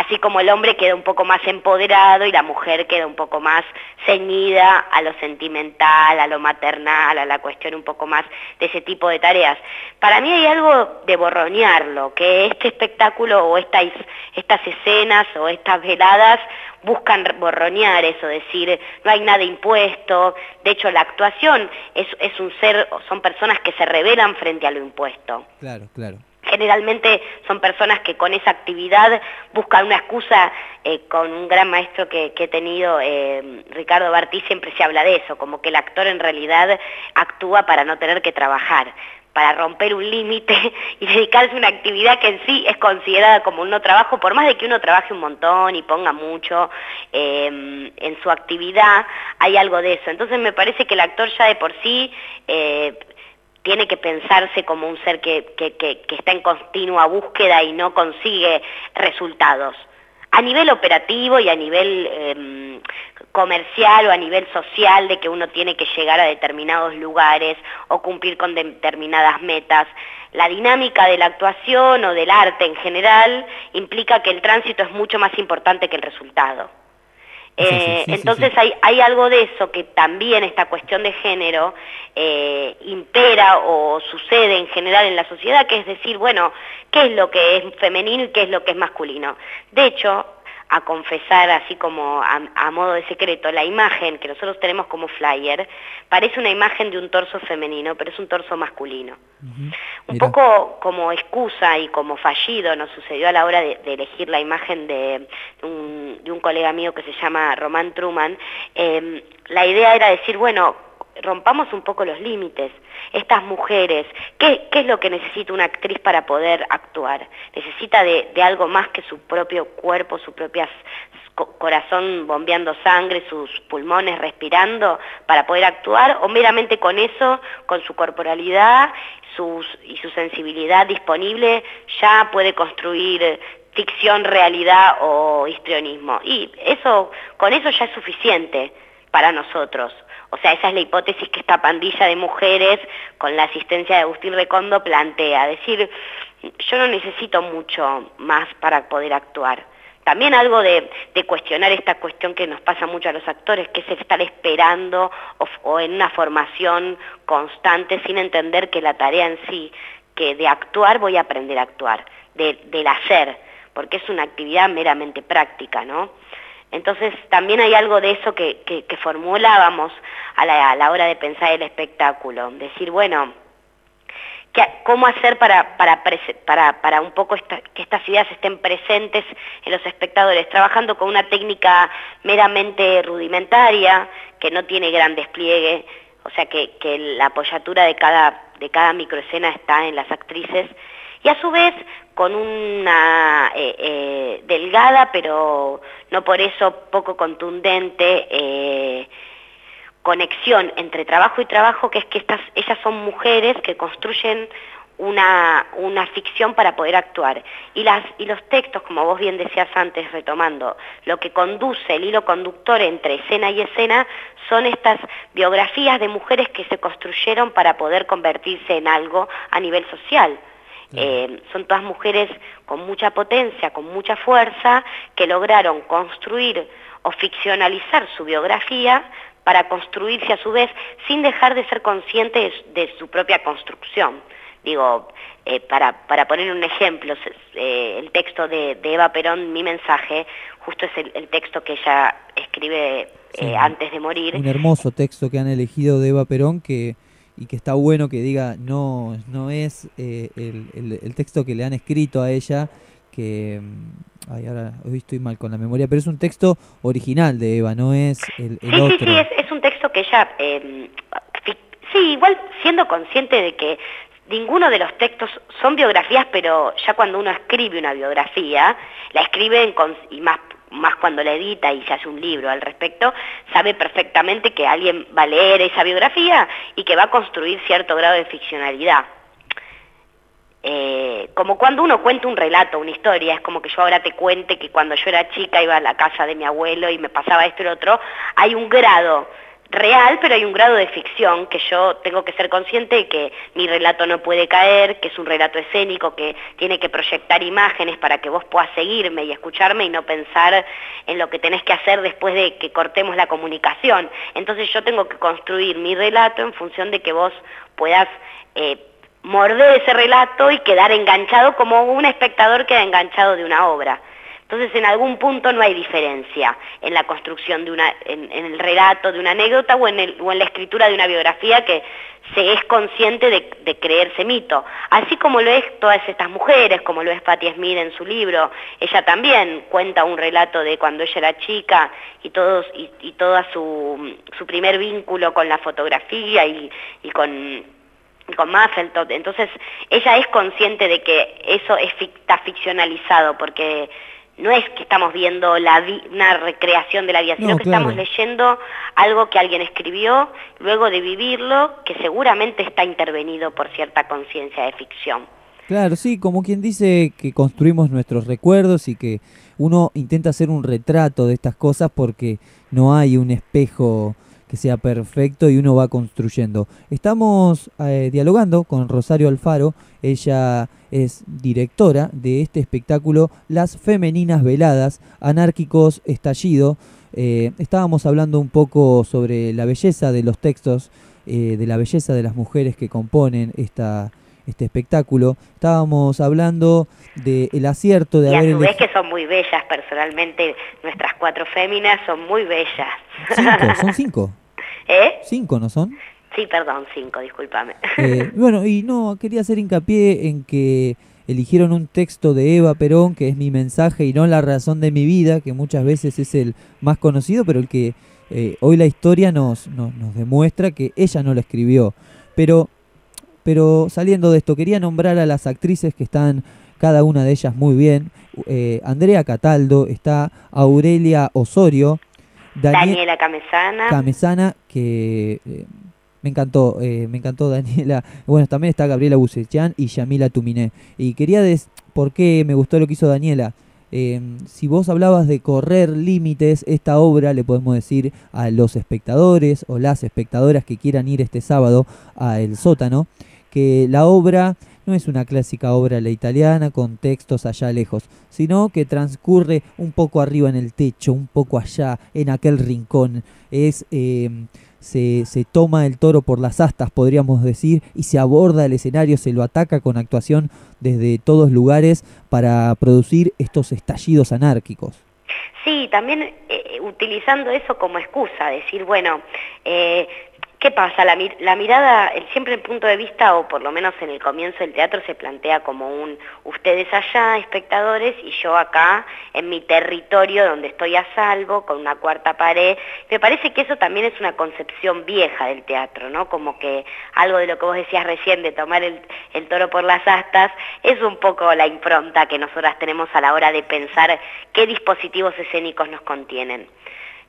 así como el hombre queda un poco más empoderado y la mujer queda un poco más ceñida a lo sentimental, a lo maternal, a la cuestión un poco más de ese tipo de tareas. Para mí hay algo de borronearlo, que este espectáculo o estas, escenas o estas veladas buscan borronear eso, decir, no hay nada impuesto, de hecho la actuación es, es un ser, son personas que se rebelan frente a lo impuesto. Claro, claro. Generalmente son personas que con esa actividad buscan una excusa, eh, con un gran maestro que, he tenido, eh, Ricardo Bartí, siempre se habla de eso, como que el actor en realidad actúa para no tener que trabajar para romper un límite y dedicarse a una actividad que en sí es considerada como un no trabajo, por más de que uno trabaje un montón y ponga mucho eh, en su actividad, hay algo de eso. Entonces me parece que el actor ya de por sí eh, tiene que pensarse como un ser que, está en continua búsqueda y no consigue resultados. A nivel operativo y a nivel eh, comercial o a nivel social de que uno tiene que llegar a determinados lugares o cumplir con determinadas metas. La dinámica de la actuación o del arte en general implica que el tránsito es mucho más importante que el resultado. Eh, entonces Hay, hay algo de eso que también esta cuestión de género eh, impera o sucede en general en la sociedad, que es decir, bueno, ¿qué es lo que es femenino y qué es lo que es masculino? De hecho, a confesar así como a, a, modo de secreto, la imagen que nosotros tenemos como flyer parece una imagen de un torso femenino, pero es un torso masculino. Uh -huh. Un Mira. poco como excusa y como fallido nos sucedió a la hora de, de elegir la imagen de un, de un, colega mío que se llama Román Truman. Eh, la idea era decir, bueno, rompamos un poco los límites. Estas mujeres, ¿qué, ¿qué, es lo que necesita una actriz para poder actuar? Necesita de, algo más que su propio cuerpo, su propio corazón bombeando sangre, sus pulmones respirando para poder actuar, o meramente con eso, con su corporalidad sus, y su sensibilidad disponible, ya puede construir ficción, realidad o histrionismo. Y eso, con eso ya es suficiente para nosotros. O sea, esa es la hipótesis que esta pandilla de mujeres, con la asistencia de Agustín Recondo, plantea. Decir, yo no necesito mucho más para poder actuar. También algo de, cuestionar esta cuestión que nos pasa mucho a los actores, que es el estar esperando o, o, en una formación constante sin entender que la tarea en sí, que de actuar voy a aprender a actuar, de, del hacer, porque es una actividad meramente práctica, ¿no? Entonces también hay algo de eso que, que, formulábamos a la, a la, hora de pensar el espectáculo. Decir, bueno, ¿qué, ¿cómo hacer para, para, para, para un poco que estas ideas estén presentes en los espectadores? Trabajando con una técnica meramente rudimentaria, que no tiene gran despliegue, o sea que, que la apoyatura de cada, de cada microescena está en las actrices, y a su vez con una eh, eh, delgada, pero no por eso poco contundente, eh, conexión entre trabajo y trabajo, que es que estas, ellas son mujeres que construyen una, una ficción para poder actuar. Y, las, y los textos, como vos bien decías antes, retomando, lo que conduce, el hilo conductor entre escena y escena, son estas biografías de mujeres que se construyeron para poder convertirse en algo a nivel social. Eh, son todas mujeres con mucha potencia, con mucha fuerza, que lograron construir o ficcionalizar su biografía para construirse a su vez sin dejar de ser conscientes de su propia construcción. Digo, eh, para, para poner un ejemplo, eh, el texto de, de, Eva Perón, Mi mensaje, justo es el, el texto que ella escribe sí, antes de morir. Un hermoso texto que han elegido de Eva Perón que y que está bueno que diga no no es eh, el, el, el, texto que le han escrito a ella que mm, ay, ahora hoy estoy mal con la memoria pero es un texto original de Eva no es el, el sí, otro sí sí es, es un texto que ella eh, sí igual siendo consciente de que ninguno de los textos son biografías pero ya cuando uno escribe una biografía la escribe en, y más más cuando la edita y se hace un libro al respecto, sabe perfectamente que alguien va a leer esa biografía y que va a construir cierto grado de ficcionalidad. Eh, como cuando uno cuenta un relato, una historia, es como que yo ahora te cuente que cuando yo era chica iba a la casa de mi abuelo y me pasaba esto y lo otro, hay un grado real, pero hay un grado de ficción que yo tengo que ser consciente de que mi relato no puede caer, que es un relato escénico, que tiene que proyectar imágenes para que vos puedas seguirme y escucharme y no pensar en lo que tenés que hacer después de que cortemos la comunicación. Entonces yo tengo que construir mi relato en función de que vos puedas... Eh, morder ese relato y quedar enganchado como un espectador queda enganchado de una obra. Entonces, en algún punto no hay diferencia en la construcción de una, en, el relato de una anécdota o en, la escritura de una biografía que se es consciente de, de, creerse mito. Así como lo es todas estas mujeres, como lo es Patti Smith en su libro, ella también cuenta un relato de cuando ella era chica y todo su, primer vínculo con la fotografía y, con con. Entonces, ella es consciente de que eso está ficcionalizado, porque no es que estamos viendo la una recreación de la vida, sino No, que claro. estamos leyendo algo que alguien escribió luego de vivirlo, que seguramente está intervenido por cierta conciencia de ficción. Claro, sí, como quien dice que construimos nuestros recuerdos y que uno intenta hacer un retrato de estas cosas porque no hay un espejo que sea perfecto y uno va construyendo. Estamos eh, dialogando con Rosario Alfaro, ella es directora de este espectáculo Las Femeninas Veladas, Anárquicos Estallido. Eh, estábamos hablando un poco sobre la belleza de los textos, eh, de la belleza de las mujeres que componen esta, este espectáculo. Estábamos hablando del acierto de Y a haber su vez elegido... que son muy bellas, personalmente nuestras cuatro féminas son muy bellas. Cinco, son cinco. ¿Eh? Cinco, ¿no son? Sí, perdón, cinco, discúlpame. Eh, bueno, y no, quería hacer hincapié en que eligieron un texto de Eva Perón, que es mi mensaje y no la razón de mi vida, que muchas veces es el más conocido, pero el que eh, hoy la historia nos, nos, nos demuestra que ella no lo escribió. Pero, pero saliendo de esto, quería nombrar a las actrices que están cada una de ellas muy bien. Eh, Andrea Cataldo, está Aurelia Osorio, Daniel- Daniela Camesana. Camesana, que eh, me encantó, eh, me encantó Daniela. Bueno, también está Gabriela Bucechan y Yamila Tuminé. Y quería des por qué me gustó lo que hizo Daniela. Eh, si vos hablabas de correr límites, esta obra le podemos decir a los espectadores o las espectadoras que quieran ir este sábado a El Sótano, que la obra no es una clásica obra la italiana con textos allá lejos, sino que transcurre un poco arriba en el techo, un poco allá, en aquel rincón. Es, eh, se, se toma el toro por las astas, podríamos decir, y se aborda el escenario, se lo ataca con actuación desde todos lugares para producir estos estallidos anárquicos. Sí, también eh, utilizando eso como excusa, decir, bueno, eh, ¿qué pasa? La, mir- la mirada, siempre el punto de vista, o por lo menos en el comienzo del teatro, se plantea como un ustedes allá, espectadores, y yo acá, en mi territorio, donde estoy a salvo, con una cuarta pared. Me parece que eso también es una concepción vieja del teatro, ¿no? Como que algo de lo que vos decías recién, de tomar el, el toro por las astas, es un poco la impronta que nosotras tenemos a la hora de pensar qué dispositivos escénicos nos contienen.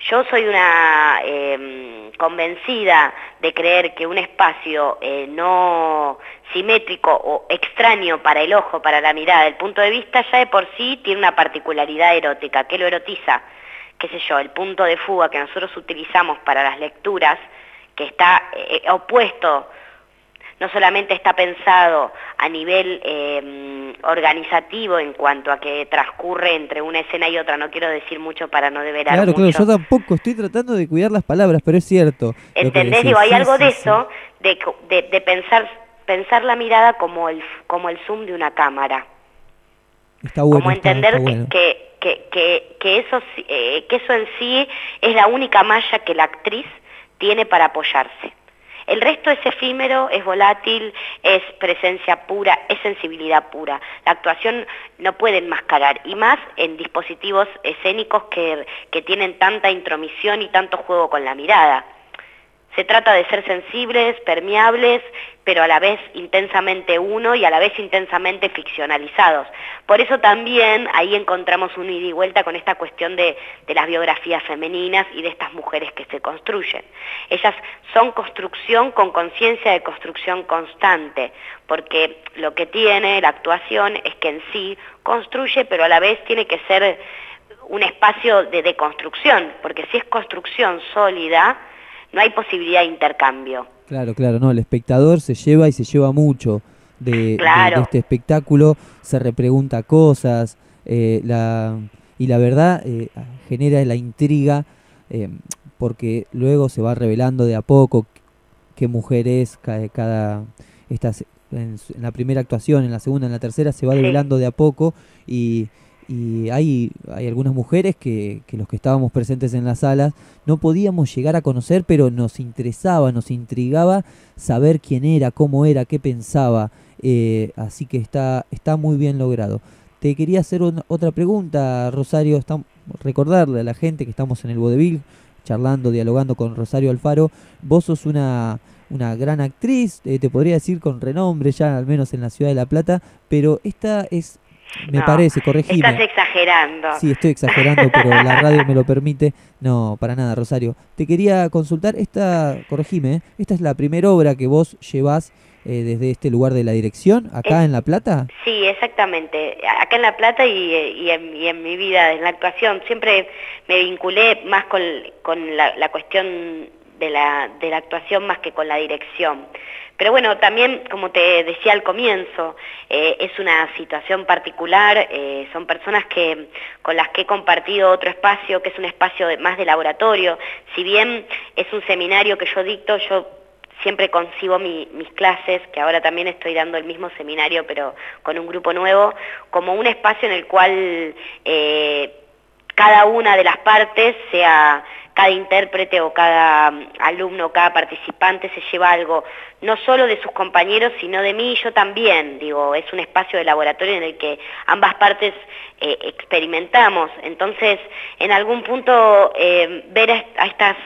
Yo soy una eh, convencida de creer que un espacio eh, no simétrico o extraño para el ojo, para la mirada, el punto de vista ya de por sí tiene una particularidad erótica, que lo erotiza, qué sé yo, el punto de fuga que nosotros utilizamos para las lecturas, que está eh, opuesto no solamente está pensado a nivel eh, organizativo en cuanto a que transcurre entre una escena y otra, no quiero decir mucho para no develar Claro, claro, mucho. yo tampoco estoy tratando de cuidar las palabras, pero es cierto. ¿Entendés? Digo, hay Sí, algo sí, de sí. eso, de, co- de, de pensar, pensar la mirada como el, como el zoom de una cámara. Está bueno. como entender está que, bueno. que, que, que, que eso, eh, que eso en sí es la única malla que la actriz tiene para apoyarse. El resto es efímero, es volátil, es presencia pura, es sensibilidad pura. La actuación no puede enmascarar, y más en dispositivos escénicos que, que tienen tanta intromisión y tanto juego con la mirada. Se trata de ser sensibles, permeables, pero a la vez intensamente uno y a la vez intensamente ficcionalizados. Por eso también ahí encontramos un ida y vuelta con esta cuestión de, las biografías femeninas y de estas mujeres que se construyen. Ellas son construcción con conciencia de construcción constante, porque lo que tiene la actuación es que en sí construye, pero a la vez tiene que ser un espacio de deconstrucción, porque si es construcción sólida, no hay posibilidad de intercambio. Claro, claro, no, el espectador se lleva y se lleva mucho de, de- Claro. de este espectáculo, se repregunta cosas, eh, la, y la verdad eh, genera la intriga, eh, porque luego se va revelando de a poco qué mujer es ca- cada, estas, en, en la primera actuación, en la segunda, en la tercera, se va Sí. revelando de a poco y, y hay, hay algunas mujeres que, que los que estábamos presentes en las salas no podíamos llegar a conocer, pero nos interesaba, nos intrigaba saber quién era, cómo era, qué pensaba. eh, así que está, está muy bien logrado. Te quería hacer una- otra pregunta, Rosario. Estam- recordarle a la gente que estamos en el Vodevil, charlando, dialogando con Rosario Alfaro. Vos sos una, una gran actriz, eh, te podría decir con renombre ya, al menos en la ciudad de La Plata, pero esta es, me No, parece, corregime. Estás exagerando. Sí, estoy exagerando, pero la radio me lo permite. No, para nada, Rosario. Te quería consultar, esta, corregime, ¿eh? esta es la primera obra que vos llevás eh, desde este lugar de la dirección, acá en La Plata. Sí, exactamente. Acá en La Plata y, eh, y en, y en mi vida, en la actuación, siempre me vinculé más con, con la, la cuestión de la, de la actuación más que con la dirección. Pero bueno, también, como te decía al comienzo, eh, es una situación particular, eh, son personas que, con las que he compartido otro espacio, que es un espacio más de laboratorio. Si bien es un seminario que yo dicto, yo siempre concibo mi- mis clases, que ahora también estoy dando el mismo seminario, pero con un grupo nuevo, como un espacio en el cual eh, cada una de las partes, sea cada intérprete o cada mm, alumno, cada participante se lleva algo, no solo de sus compañeros, sino de mí y yo también. Digo, es un espacio de laboratorio en el que ambas partes eh, experimentamos. Entonces, en algún punto, eh, ver a, est- a estas,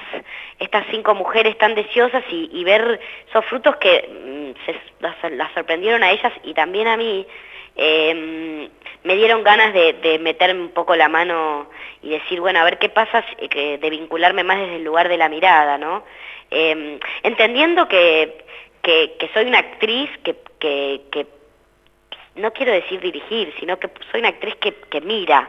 estas cinco mujeres tan deseosas y, ver esos frutos que mm, las sorprendieron a ellas y también a mí, eh, me dieron ganas de, de meterme un poco la mano y decir, bueno, a ver qué pasa, de vincularme más desde el lugar de la mirada, ¿no? Eh, entendiendo que, que, que soy una actriz que, que, que no quiero decir dirigir, sino que soy una actriz que, que mira.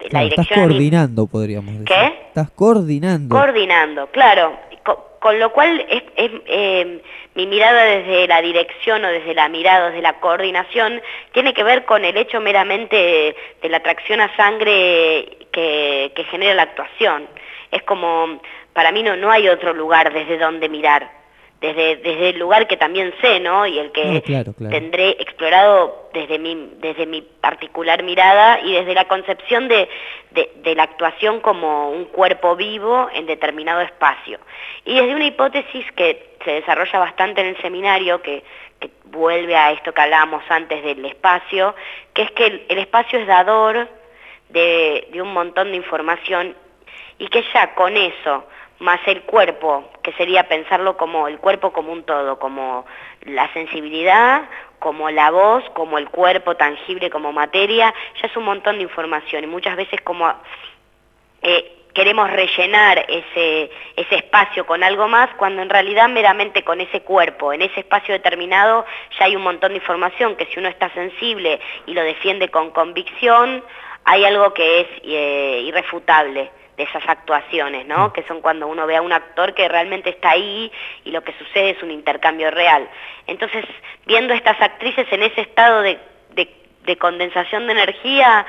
La Claro, estás dirección mí- coordinando, podríamos decir. ¿Qué? Estás coordinando. Coordinando, claro. Co- Con, lo cual eh, mi mirada desde la dirección o desde la mirada, desde la coordinación, tiene que ver con el hecho meramente de la atracción a sangre que, que genera la actuación. Es como, para mí no, no hay otro lugar desde donde mirar. Desde, desde el lugar que también sé, ¿no? Y el que No, claro, claro. tendré explorado desde mi, desde mi particular mirada y desde la concepción de, de, de la actuación como un cuerpo vivo en determinado espacio. Y desde una hipótesis que se desarrolla bastante en el seminario, que, que vuelve a esto que hablábamos antes del espacio, que es que el, el espacio es dador de, de un montón de información y que ya con eso, más el cuerpo, que sería pensarlo como el cuerpo como un todo, como la sensibilidad, como la voz, como el cuerpo tangible, como materia, ya es un montón de información y muchas veces como eh, queremos rellenar ese, ese espacio con algo más, cuando en realidad meramente con ese cuerpo, en ese espacio determinado, ya hay un montón de información que si uno está sensible y lo defiende con convicción, hay algo que es eh, irrefutable de esas actuaciones, ¿no? Que son cuando uno ve a un actor que realmente está ahí y lo que sucede es un intercambio real. Entonces, viendo a estas actrices en ese estado de, de- de condensación de energía,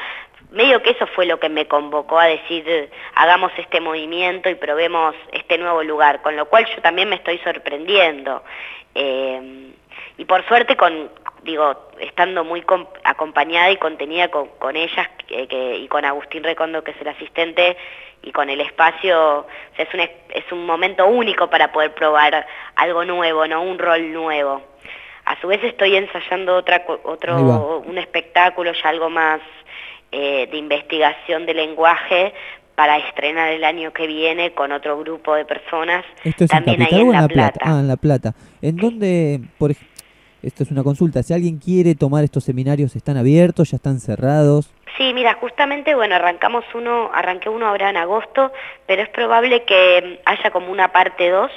medio que eso fue lo que me convocó a decir, hagamos este movimiento y probemos este nuevo lugar, con lo cual yo también me estoy sorprendiendo. Eh, y por suerte con, digo, estando muy com- acompañada y contenida con, con ellas que- que- y con Agustín Recondo, que es el asistente, y con el espacio, o sea, es un, es un momento único para poder probar algo nuevo, ¿no? Un rol nuevo. A su vez estoy ensayando otra, otro, un espectáculo, ya algo más eh, de investigación de lenguaje para estrenar el año que viene con otro grupo de personas. ¿Esto es también en ahí en o en La La Plata? Plata. Ah, en La Plata. ¿En dónde, por esto es una consulta, si alguien quiere tomar estos seminarios, ¿están abiertos, ya están cerrados? Sí, mira, justamente, bueno, arrancamos uno, arranqué uno ahora en agosto, pero es probable que haya como una parte 2,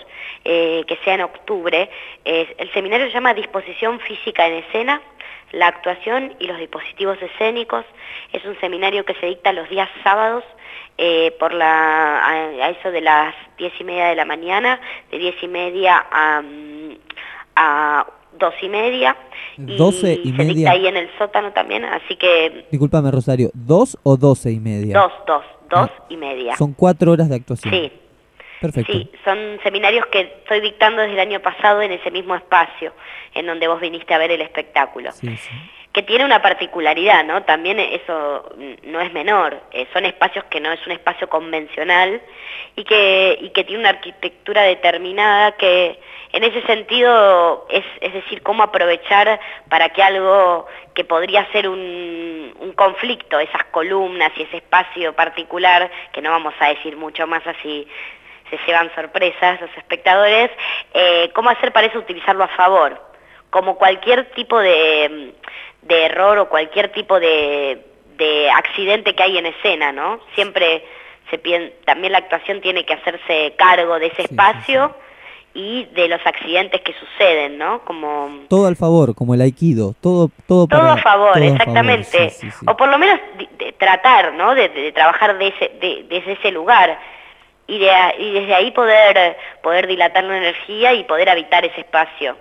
que sea en octubre. Es- el seminario se llama Disposición Física en Escena, la actuación y los dispositivos escénicos. Es un seminario que se dicta los días sábados eh, por la, a, eso de las diez y media de la mañana, de diez y media a, mm, a dos y media. Doce y se media. dicta ahí en el sótano también, así que Disculpame, Rosario, ¿dos o doce y media? Dos, dos, dos y media. Son cuatro horas de actuación. Sí, Perfecto. sí, son seminarios que estoy dictando desde el año pasado en ese mismo espacio, en donde vos viniste a ver el espectáculo. Sí, sí. Que tiene una particularidad, ¿no? También eso no es menor. eh, son espacios que no es un espacio convencional y que, y que tiene una arquitectura determinada que en ese sentido es, es decir, cómo aprovechar para que algo que podría ser un, un conflicto, esas columnas y ese espacio particular, que no vamos a decir mucho más así se llevan sorpresas los espectadores, eh, cómo hacer para eso utilizarlo a favor, como cualquier tipo de, de error o cualquier tipo de, de accidente que hay en escena, ¿no? Siempre se también la actuación tiene que hacerse cargo de ese espacio y de los accidentes que suceden, ¿no? Como Todo al favor, como el aikido, todo, todo, todo para- a favor, todo a exactamente. sí, sí, sí. O por lo menos de- de tratar, ¿no? De, de trabajar de ese, de- desde ese lugar y, de, a- y desde ahí poder, poder dilatar la energía y poder habitar ese espacio.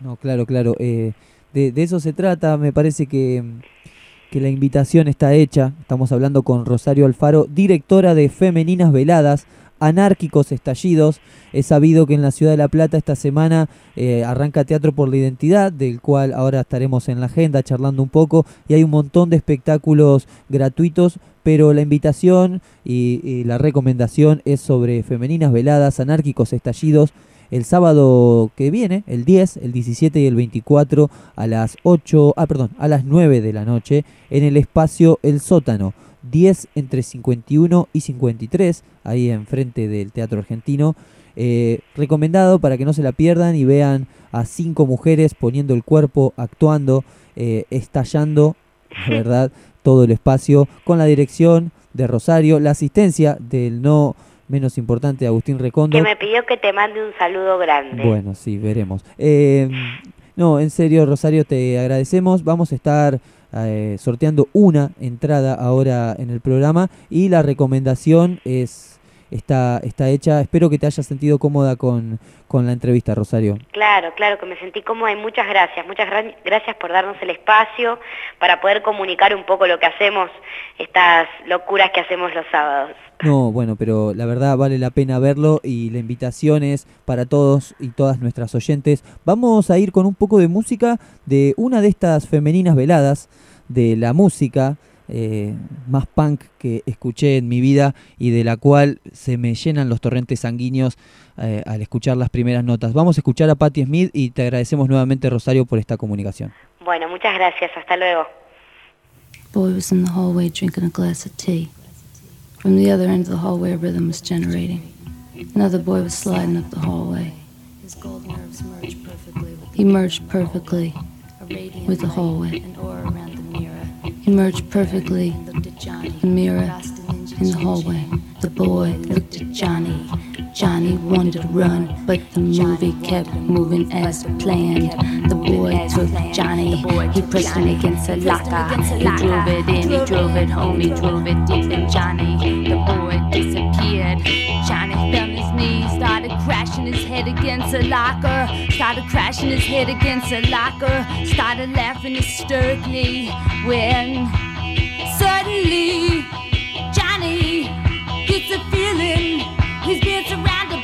No, claro, claro. eh, de, de eso se trata. Me parece que, que la invitación está hecha. Estamos hablando con Rosario Alfaro, directora de Femeninas Veladas, Anárquicos Estallidos. Es sabido que en la ciudad de La Plata esta semana eh, arranca Teatro por la Identidad, del cual ahora estaremos en la agenda charlando un poco. Y hay un montón de espectáculos gratuitos, pero la invitación y, la recomendación es sobre Femeninas Veladas, Anárquicos Estallidos el sábado que viene, el 10, el 17 y el 24 a las 8, ah, perdón, a las 9 de la noche en el espacio El Sótano, 10 entre 51 y 53, ahí enfrente del Teatro Argentino. Eh, recomendado para que no se la pierdan y vean a cinco mujeres poniendo el cuerpo, actuando, eh, estallando, la verdad, todo el espacio, con la dirección de Rosario, la asistencia del no menos importante Agustín Recondo. Que me pidió que te mande un saludo grande. Bueno, sí, veremos. Eh, no, en serio, Rosario, te agradecemos. Vamos a estar eh, sorteando una entrada ahora en el programa y la recomendación es está, está hecha. Espero que te hayas sentido cómoda con, con la entrevista, Rosario. Claro, claro, que me sentí cómoda y muchas gracias. Muchas gra- gracias por darnos el espacio para poder comunicar un poco lo que hacemos, estas locuras que hacemos los sábados. No, bueno, pero la verdad vale la pena verlo y la invitación es para todos y todas nuestras oyentes. Vamos a ir con un poco de música de una de estas femeninas veladas de la música eh, más punk que escuché en mi vida y de la cual se me llenan los torrentes sanguíneos eh, al escuchar las primeras notas. Vamos a escuchar a Patti Smith y te agradecemos nuevamente Rosario por esta comunicación. Bueno, muchas gracias. Hasta luego. Boy was in the hallway drinking a glass of tea. From the other end of the hallway, a rhythm was generating. Another boy was sliding up the hallway. His gold nerves merged perfectly He merged perfectly with the hallway. an aura around the mirror. He merged perfectly Looked at Johnny. the mirror Fast and ninja in the hallway. The boy looked at Johnny. Johnny wanted to run, but the movie kept moving as planned. The boy took Johnny. He pressed him against a locker. He drove it in, he drove it home, he drove it deep in Johnny. The boy disappeared. Johnny fell on his knees, started crashing his head against a locker, started crashing his head against a locker, started laughing hysterically when suddenly Johnny gets a feeling he's being surrounded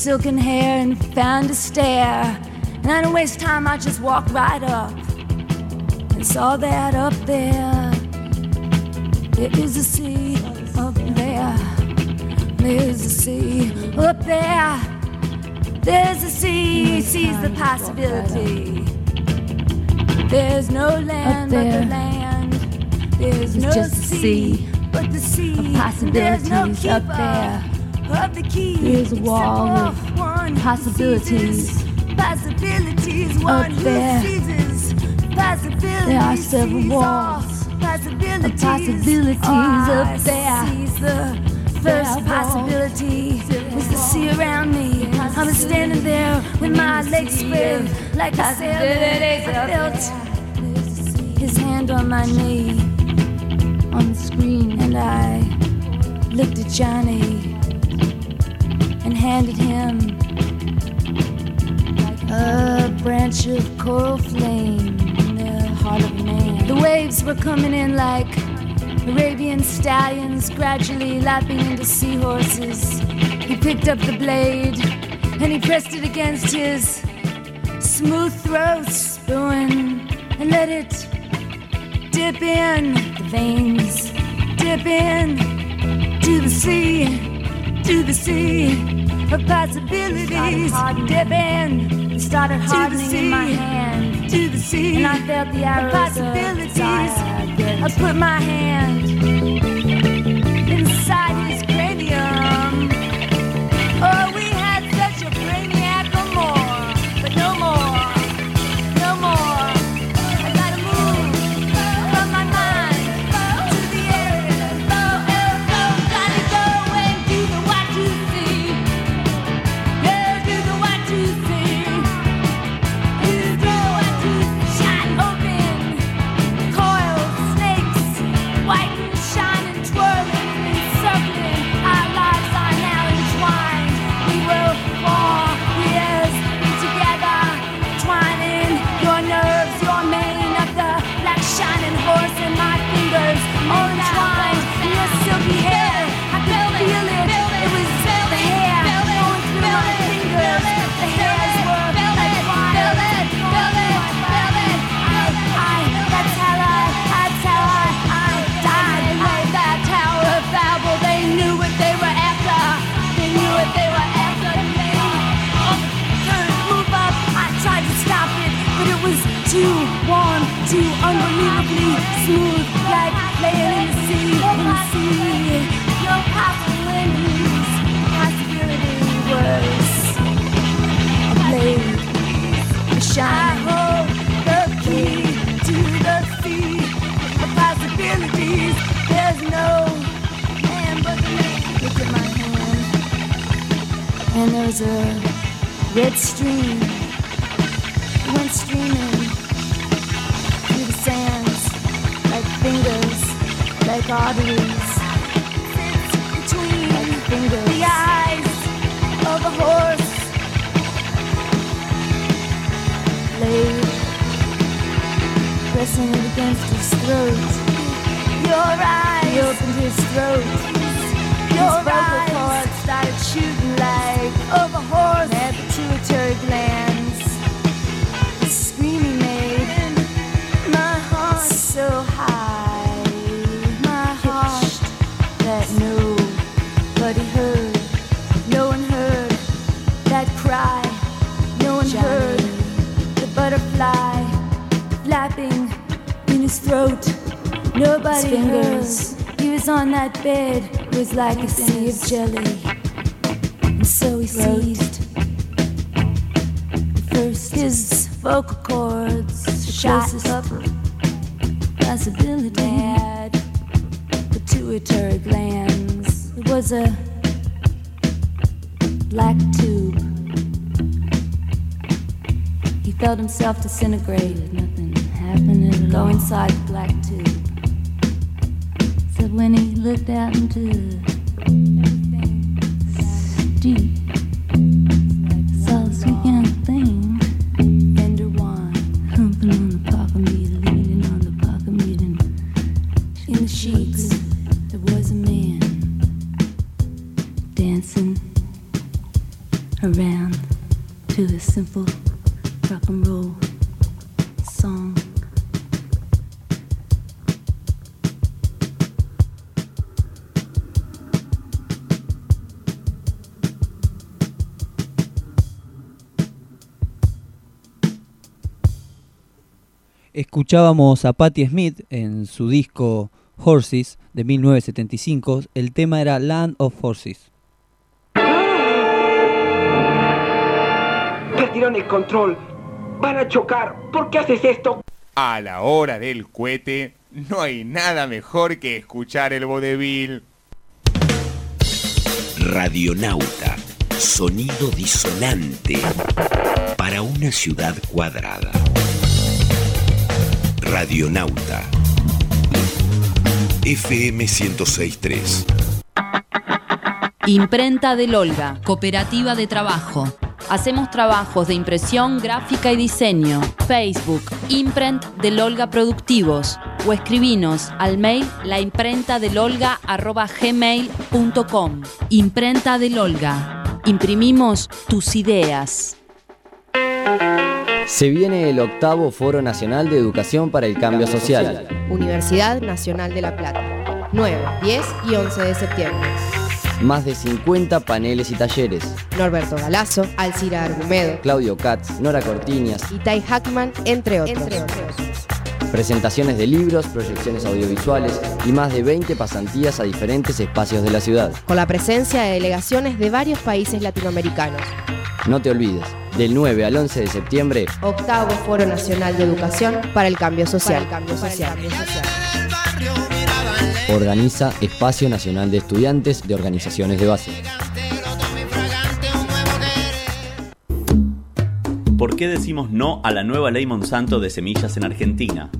silken hair and found a stair. And I don't waste time, I just walked right up and saw that up there. There is a sea up there. There's a sea up there. There's a sea, sees the possibility. There's no land but the land. There's no sea, but the sea. of There's no possibilities up there. There's a wall of possibilities seizes Possibilities. One who there. There are several walls Possibilities. of possibilities Oh, up there. the first possibility was the sea around me. I was standing there with my legs spread like a sailor. I felt his hand on my knee on the screen, and I looked at Johnny handed him a branch of coral flame in the heart of man. The waves were coming in like Arabian stallions, gradually lapping into seahorses. He picked up the blade and he pressed it against his smooth throat, spewing, and let it dip in the veins, dip in to the sea, to the sea of possibilities. Dip in, it started hardening in my hand, to the sea, and I felt the arrows of possibilities. I put my hand shine. I hold the key to the sea of possibilities. There's no man but the man. Look at my hand, and there's a red stream against his throat. Your eyes. He opened his throat. Your his vocal cords started shooting His fingers. heard. He was on that bed. It was like a sea of jelly. And so he seized. First, his vocal cords shot up. Possibility had pituitary glands. It was a black tube. He felt himself disintegrate. Nothing happened. Go inside the black looked out into Escuchábamos a Patti Smith en su disco Horses de 1975. El tema era Land of Horses. Perdieron el control. Van a chocar. ¿Por qué haces esto? A la hora del cohete, no hay nada mejor que escuchar el vodevil. Radionauta. Sonido disonante para una ciudad cuadrada. Radionauta. FM 1063. Imprenta del Olga, Cooperativa de Trabajo. Hacemos trabajos de impresión, gráfica y diseño. Facebook, Imprent del Olga Productivos. O escribinos al mail laimprentadelolga.gmail.com Imprenta del Olga. Imprimimos tus ideas. Se viene el octavo Foro Nacional de Educación para el Cambio Social. Universidad Nacional de La Plata. 9, 10 y 11 de septiembre. Más de 50 paneles y talleres. Norberto Galazo, Alcira Argumedo, Claudio Katz, Nora Cortiñas, Itai Hackman, entre otros. Presentaciones de libros, proyecciones audiovisuales y más de 20 pasantías a diferentes espacios de la ciudad. Con la presencia de delegaciones de varios países latinoamericanos. No te olvides, del 9 al 11 de septiembre, Octavo Foro Nacional de Educación para el Cambio Social. Cambio social. organiza Espacio Nacional de Estudiantes de Organizaciones de Base. ¿Por qué decimos no a la nueva ley Monsanto de semillas en Argentina?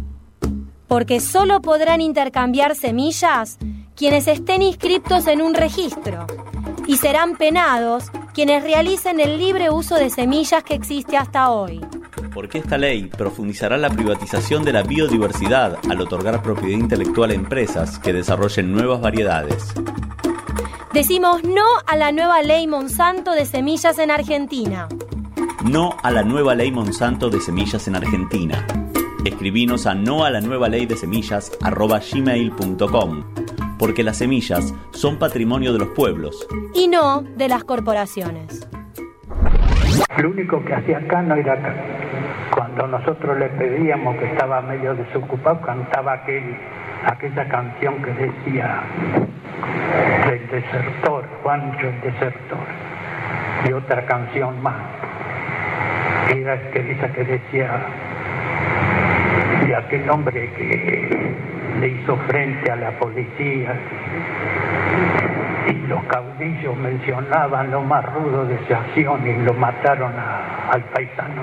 Porque solo podrán intercambiar semillas quienes estén inscriptos en un registro y serán penados quienes realicen el libre uso de semillas que existe hasta hoy. Porque esta ley profundizará la privatización de la biodiversidad al otorgar propiedad intelectual a empresas que desarrollen nuevas variedades. Decimos no a la nueva ley Monsanto de semillas en Argentina. No a la nueva ley Monsanto de semillas en Argentina. Escribinos a no a la nueva ley de semillas arroba gmail.com porque las semillas son patrimonio de los pueblos. Y no de las corporaciones. Lo único que hacía acá no era acá. Cuando nosotros le pedíamos que estaba medio desocupado, cantaba aquel, aquella canción que decía El desertor, Juancho el desertor. Y otra canción más. Era esa que decía de aquel hombre que le hizo frente a la policía y los caudillos mencionaban lo más rudo de esa acción y lo mataron a- al paisano,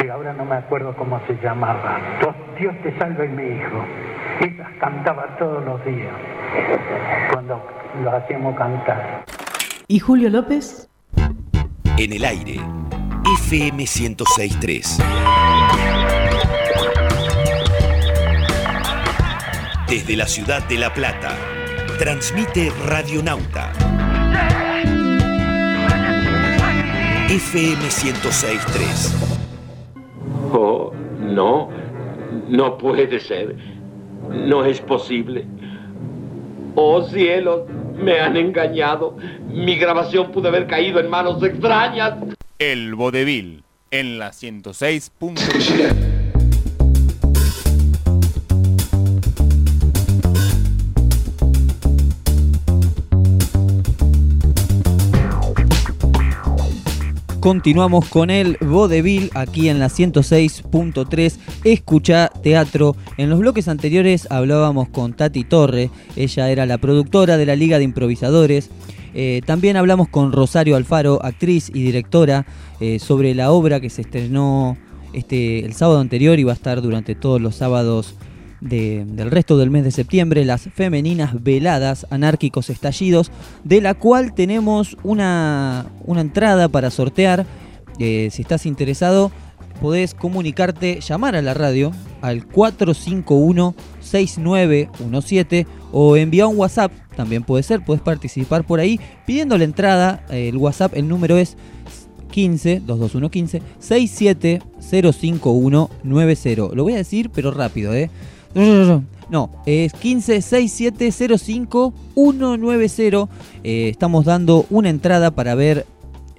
que ahora no me acuerdo cómo se llamaba. Dios- Dios te salve mi hijo. Esas cantaba todos los días cuando lo hacíamos cantar. ¿Y Julio López? En el aire, FM 1063. Desde la ciudad de La Plata, transmite Radionauta. FM 1063. Oh, no, no puede ser. No es posible. Oh cielos, me han engañado. Mi grabación pudo haber caído en manos extrañas. El vodevil en la 106. Continuamos con el vodevil aquí en la 106.3. Escucha teatro. En los bloques anteriores hablábamos con Tati Torre. Ella era la productora de la Liga de Improvisadores. Eh, también hablamos con Rosario Alfaro, actriz y directora, eh, sobre la obra que se estrenó este, el sábado anterior y va a estar durante todos los sábados de- del resto del mes de septiembre, las femeninas veladas, anárquicos estallidos, de la cual tenemos una, una entrada para sortear. Eh, si estás interesado, podés comunicarte, llamar a la radio al 451-6917 o enviar un WhatsApp, también puede ser, puedes participar por ahí pidiendo la entrada. eh, el WhatsApp, el número es 15 22115 67059190. Lo voy a decir, pero rápido, ¿eh? No, es 15 190. Eh, estamos dando una entrada para ver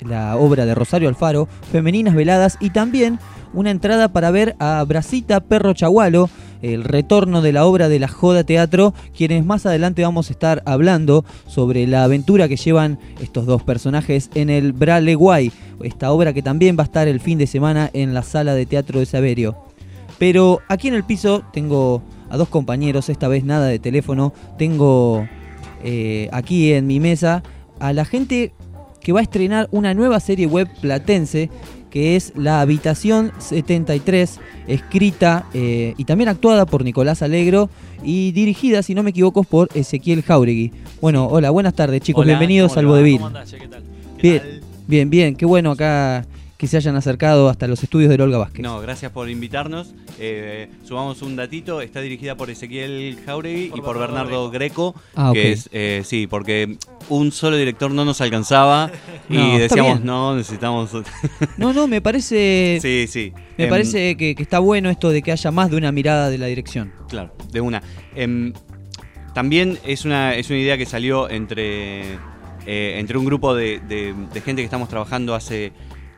la obra de Rosario Alfaro, Femeninas Veladas, y también una entrada para ver a Brasita Perro Chagualo, el retorno de la obra de la Joda Teatro, quienes más adelante vamos a estar hablando sobre la aventura que llevan estos dos personajes en el Braleguay, esta obra que también va a estar el fin de semana en la sala de teatro de Saverio. Pero aquí en el piso tengo a dos compañeros, esta vez nada de teléfono, tengo eh, aquí en mi mesa a la gente que va a estrenar una nueva serie web platense que es La Habitación 73, escrita eh, y también actuada por Nicolás Alegro y dirigida, si no me equivoco, por Ezequiel Jauregui. Bueno, hola, buenas tardes chicos, Hola, bienvenidos ¿cómo al? Vodevil. ¿Cómo andás, che? ¿Qué tal? Bien, bien, bien, qué bueno acá que se hayan acercado hasta los estudios de Olga Vázquez. No, gracias por invitarnos. Eh, subamos un datito. Está dirigida por Ezequiel Jauregui y por Bernardo Greco. Ah, ok. que es, eh, sí, porque un solo director no nos alcanzaba y No, decíamos, no, necesitamos... No, no, me parece. Sí, sí. Me Em, parece que, que está bueno esto de que haya más de una mirada de la dirección. Claro, de una. Em, también es una, es una idea que salió entre, eh, entre un grupo de, de- de gente que estamos trabajando hace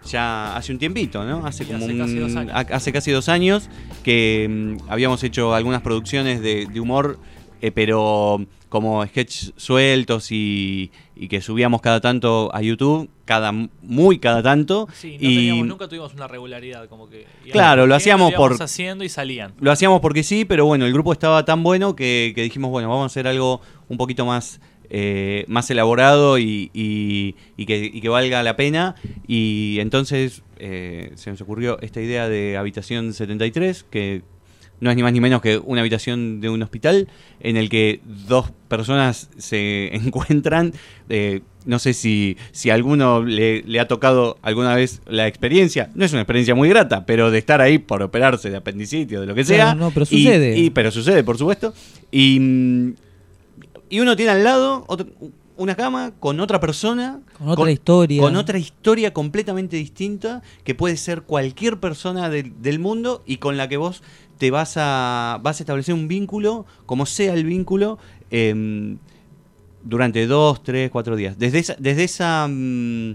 ya hace un tiempito, ¿no? Hace como hace un- casi dos años. ha- hace casi dos años que mm, habíamos hecho algunas producciones de, de humor, eh, pero como sketch sueltos y, y que subíamos cada tanto a YouTube, cada muy cada tanto. Sí, no y teníamos, nunca tuvimos una regularidad, como que... Claro, lo hacíamos por- haciendo y salían. lo hacíamos porque sí, pero bueno, el grupo estaba tan bueno que, que dijimos, bueno, vamos a hacer algo un poquito más, eh, más elaborado y, y- y que, y que valga la pena. Y entonces eh, se nos ocurrió esta idea de Habitación 73, que no es ni más ni menos que una habitación de un hospital en el que dos personas se encuentran. eh, no sé si, si a alguno le, le ha tocado alguna vez la experiencia. No es una experiencia muy grata, pero de estar ahí por operarse de apendicitis o de lo que sea. Claro, no, pero sucede. y- pero sucede, por supuesto. Y, mm, y uno tiene al lado otro- una cama con otra persona. Con otra historia. Con otra historia completamente distinta que puede ser cualquier persona del- del mundo y con la que vos te vas a, vas a establecer un vínculo, como sea el vínculo, em, durante dos, tres, cuatro días. Desde esa, desde esa mm,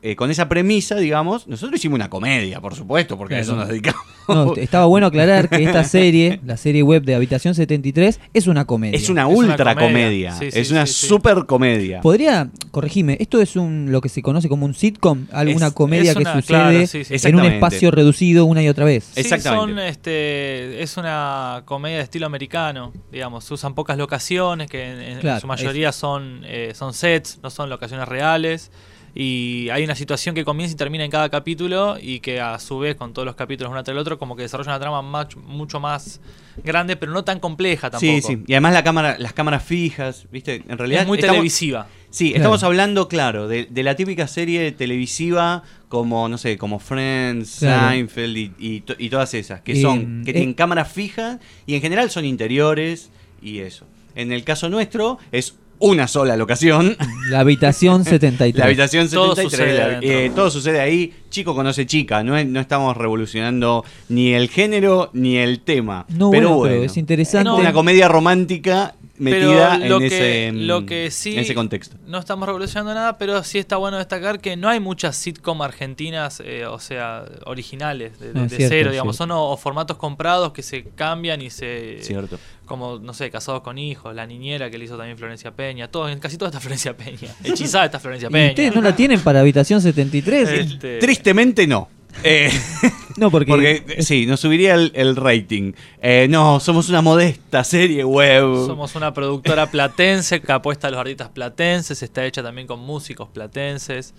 eh, con esa premisa, digamos, nosotros hicimos una comedia, por supuesto, porque a eso nos dedicamos. No, estaba bueno aclarar que esta serie, la serie web de Habitación 73, es una comedia. Es una ultra comedia. es una super comedia. Podría, corregime, esto es un lo que se conoce como un sitcom, alguna Es- comedia es que una- sucede claro, sí, sí. en un Exactamente. espacio reducido una y otra vez. Sí, son, este, es una comedia de estilo americano, digamos. Se usan pocas locaciones, que en, su mayoría son, eh, son sets, no son locaciones reales. Y hay una situación que comienza y termina en cada capítulo y que a su vez con todos los capítulos uno tras el otro como que desarrolla una trama mucho más grande pero no tan compleja tampoco. Sí, sí. Y además la cámara, las cámaras fijas, ¿viste? En realidad. Es muy estamos- televisiva. Sí, Claro. estamos hablando, claro, de, de la típica serie televisiva como, no sé, como Friends, Claro. Seinfeld y, y to- y todas esas, que Y, son, que eh, tienen cámaras fijas y en general son interiores y eso. En el caso nuestro es una sola locación. La habitación 73. La habitación Todo 73. sucede la- adentro. eh, todo sucede ahí. Chico conoce chica. No, es- no estamos revolucionando ni el género ni el tema. No, pero bueno, bueno, pero es interesante. Una comedia romántica metida Pero lo en, que- ese, mm, lo que sí- en ese contexto. No estamos revolucionando nada, pero sí está bueno destacar que no hay muchas sitcom argentinas, eh, o sea, originales, de, de- No, es de cierto, cero, digamos. cierto. Son o, o formatos comprados que se cambian y se... Cierto. Como, no sé, Casados con Hijos, La Niñera que le hizo también Florencia Peña. Todo, casi toda está Florencia Peña. Hechizada está Florencia ¿Y Peña. ustedes no la tienen para habitación 73? Este- Tristemente no. Eh, No, porque- eh, sí, nos subiría el, el rating. Eh, no, somos una modesta serie web. Somos una productora platense que apuesta a los artistas platenses, está hecha también con músicos platenses.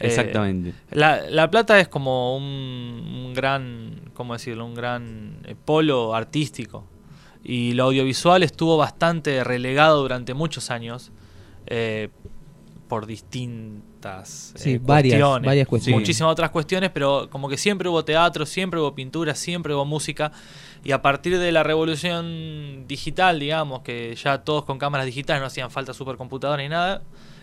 Eh, Exactamente. la, La Plata es como un, un gran, ¿cómo decirlo? Un gran eh, polo artístico. Y lo audiovisual estuvo bastante relegado durante muchos años eh, por distintas Sí, eh, varias- cuestiones. varias cuestiones. Muchísimas otras cuestiones, pero como que siempre hubo teatro, siempre hubo pintura, siempre hubo música. Y a partir de la revolución digital, digamos, que ya todos con cámaras digitales no hacían falta supercomputadoras ni nada,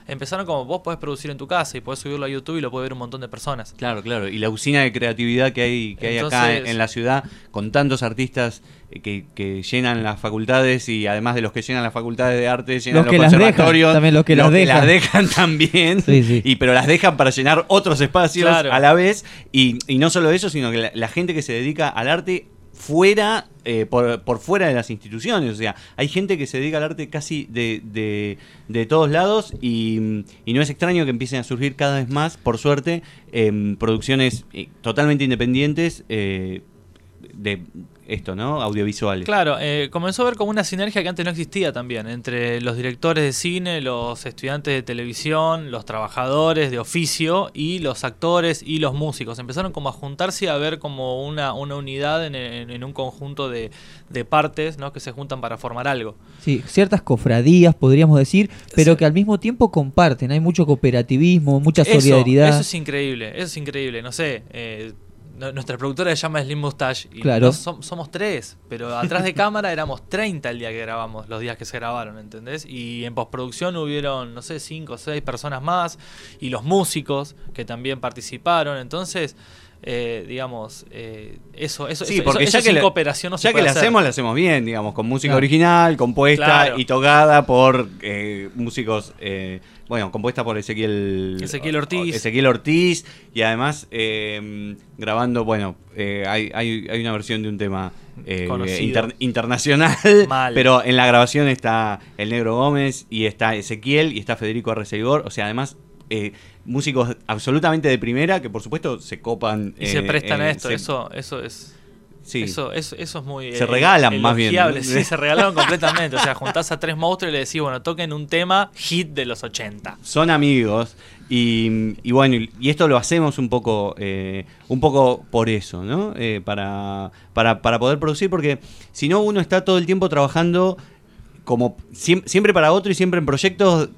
empezaron como vos podés producir en tu casa y podés subirlo a YouTube y lo puede ver un montón de personas. Claro, claro. Y la usina de creatividad que hay, que hay acá en, la ciudad, con tantos artistas eh, que, que llenan las facultades y además de los que llenan las facultades de arte, llenan Los los, que las dejan, conservatorios. también los que las dejan. dejan también. Sí, sí. Y pero las dejan para llenar otros espacios Claro. a la vez. Y, y no solo eso, sino que la, la gente que se dedica al arte fuera, eh, por, por fuera de las instituciones. O sea, hay gente que se dedica al arte casi de, de, de todos lados y, no es extraño que empiecen a surgir cada vez más, por suerte, producciones eh, totalmente independientes eh, de esto, ¿no? Audiovisuales. Claro, eh, comenzó a ver como una sinergia que antes no existía también entre los directores de cine, los estudiantes de televisión, los trabajadores de oficio y los actores y los músicos. Empezaron como a juntarse y a ver como una, una unidad en, en- en un conjunto de, de partes ¿no? que se juntan para formar algo. Sí, ciertas cofradías, podríamos decir, pero que al mismo tiempo comparten. Hay mucho cooperativismo, mucha Eso- solidaridad. Eso, es increíble, eso es increíble. No sé, eh, nuestra productora se llama Slim Mustache y Claro. som- somos tres, pero atrás de cámara éramos 30 el día que grabamos, los días que se grabaron, ¿entendés? Y en postproducción hubieron, no sé, 5 o 6 personas más y los músicos que también participaron. Entonces, eh, digamos, eh, eso, eso, Sí, eso- porque eso ya que la- cooperación no se ya que la hacer. hacemos, la hacemos bien, digamos, con música Claro. original, compuesta Claro. y tocada por eh, músicos, eh, bueno, compuesta por Ezequiel, Ezequiel Ortiz. Ezequiel Ortiz y además eh, grabando, bueno, eh, hay, hay, hay una versión de un tema inter- internacional, Mal. pero en la grabación está el Negro Gómez y está Ezequiel y está Federico Arrecegor, o sea, además... eh, músicos absolutamente de primera que por supuesto se copan Y se eh, prestan a eh, esto, se- eso, eso es. Sí. Eso, eso, eso es muy. Se regalan, más bien. Sí, se regalaron completamente. O sea, juntás a tres monstruos y le decís, bueno, toquen un tema hit de los 80. son amigos y, y bueno y, esto lo hacemos un poco eh, un poco por eso no Eh, para, para para poder producir porque si no uno está todo el tiempo trabajando como siem- siempre para otro y siempre en proyectos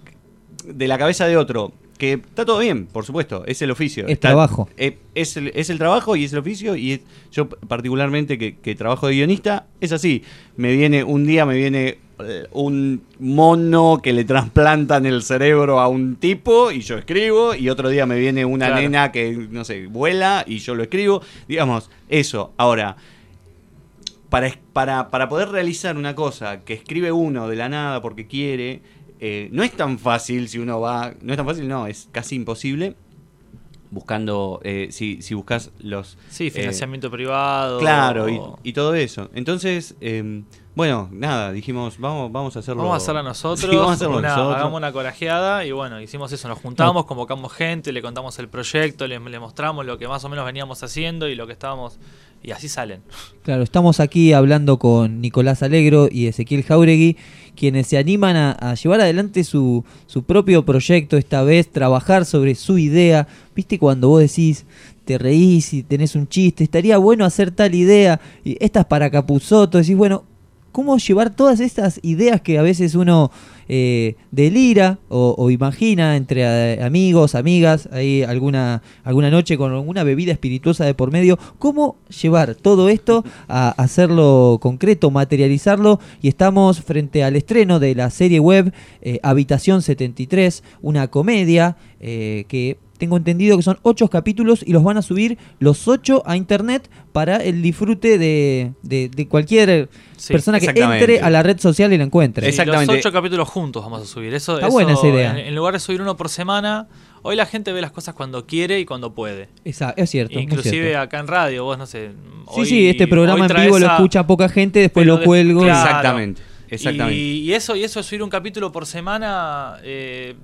de la cabeza de otro que está todo bien por supuesto es el oficio Es Está- trabajo. eh, es, el, es el trabajo y es el oficio y es- yo particularmente que, que trabajo de guionista es así me viene un día me viene eh, un mono que le trasplantan el cerebro a un tipo y yo escribo y otro día me viene una Claro. nena que no sé vuela y yo lo escribo digamos eso ahora para, para, para poder realizar una cosa que escribe uno de la nada porque quiere, eh, no es tan fácil si uno va. No es tan fácil, no, es casi imposible. Buscando, eh, si, si buscas los. Sí, eh, financiamiento privado. Claro, y, y todo eso. Entonces, eh, bueno, nada, dijimos, vamos, vamos a hacerlo. Vamos a hacerla nosotros, Sí, vamos a hacerlo una- nosotros. hagamos una corajeada y bueno, hicimos eso, nos juntamos, convocamos gente, le contamos el proyecto, le, le mostramos lo que más o menos veníamos haciendo y lo que estábamos Y así salen. Claro, estamos aquí hablando con Nicolás Alegro y Ezequiel Jauregui, quienes se animan a, llevar adelante su, su propio proyecto, esta vez trabajar sobre su idea. ¿Viste cuando vos decís, te reís y tenés un chiste, estaría bueno hacer tal idea, y esta es para Capuzoto, decís, bueno, ¿cómo llevar todas estas ideas que a veces uno eh, delira o, imagina entre eh, amigos, amigas, ahí alguna, alguna noche con alguna bebida espirituosa de por medio, cómo llevar todo esto a hacerlo concreto, materializarlo y estamos frente al estreno de la serie web eh, Habitación 73, una comedia que tengo entendido que son ocho capítulos y los van a subir los ocho a internet para el disfrute de, de- de cualquier Sí, persona que exactamente. entre a la red social y la encuentre. Sí, Los ocho capítulos juntos vamos a subir. Eso, Está eso, buena esa idea. En, en lugar de subir uno por semana, hoy la gente ve las cosas cuando quiere y cuando puede. Esa- es cierto. Inclusive cierto. acá en radio, vos no sé. Sí, hoy- sí, este programa en vivo lo escucha poca gente, después pero lo de- cuelgo. claro. Exactamente, exactamente. Y, y eso, y eso de subir un capítulo por semana. eh,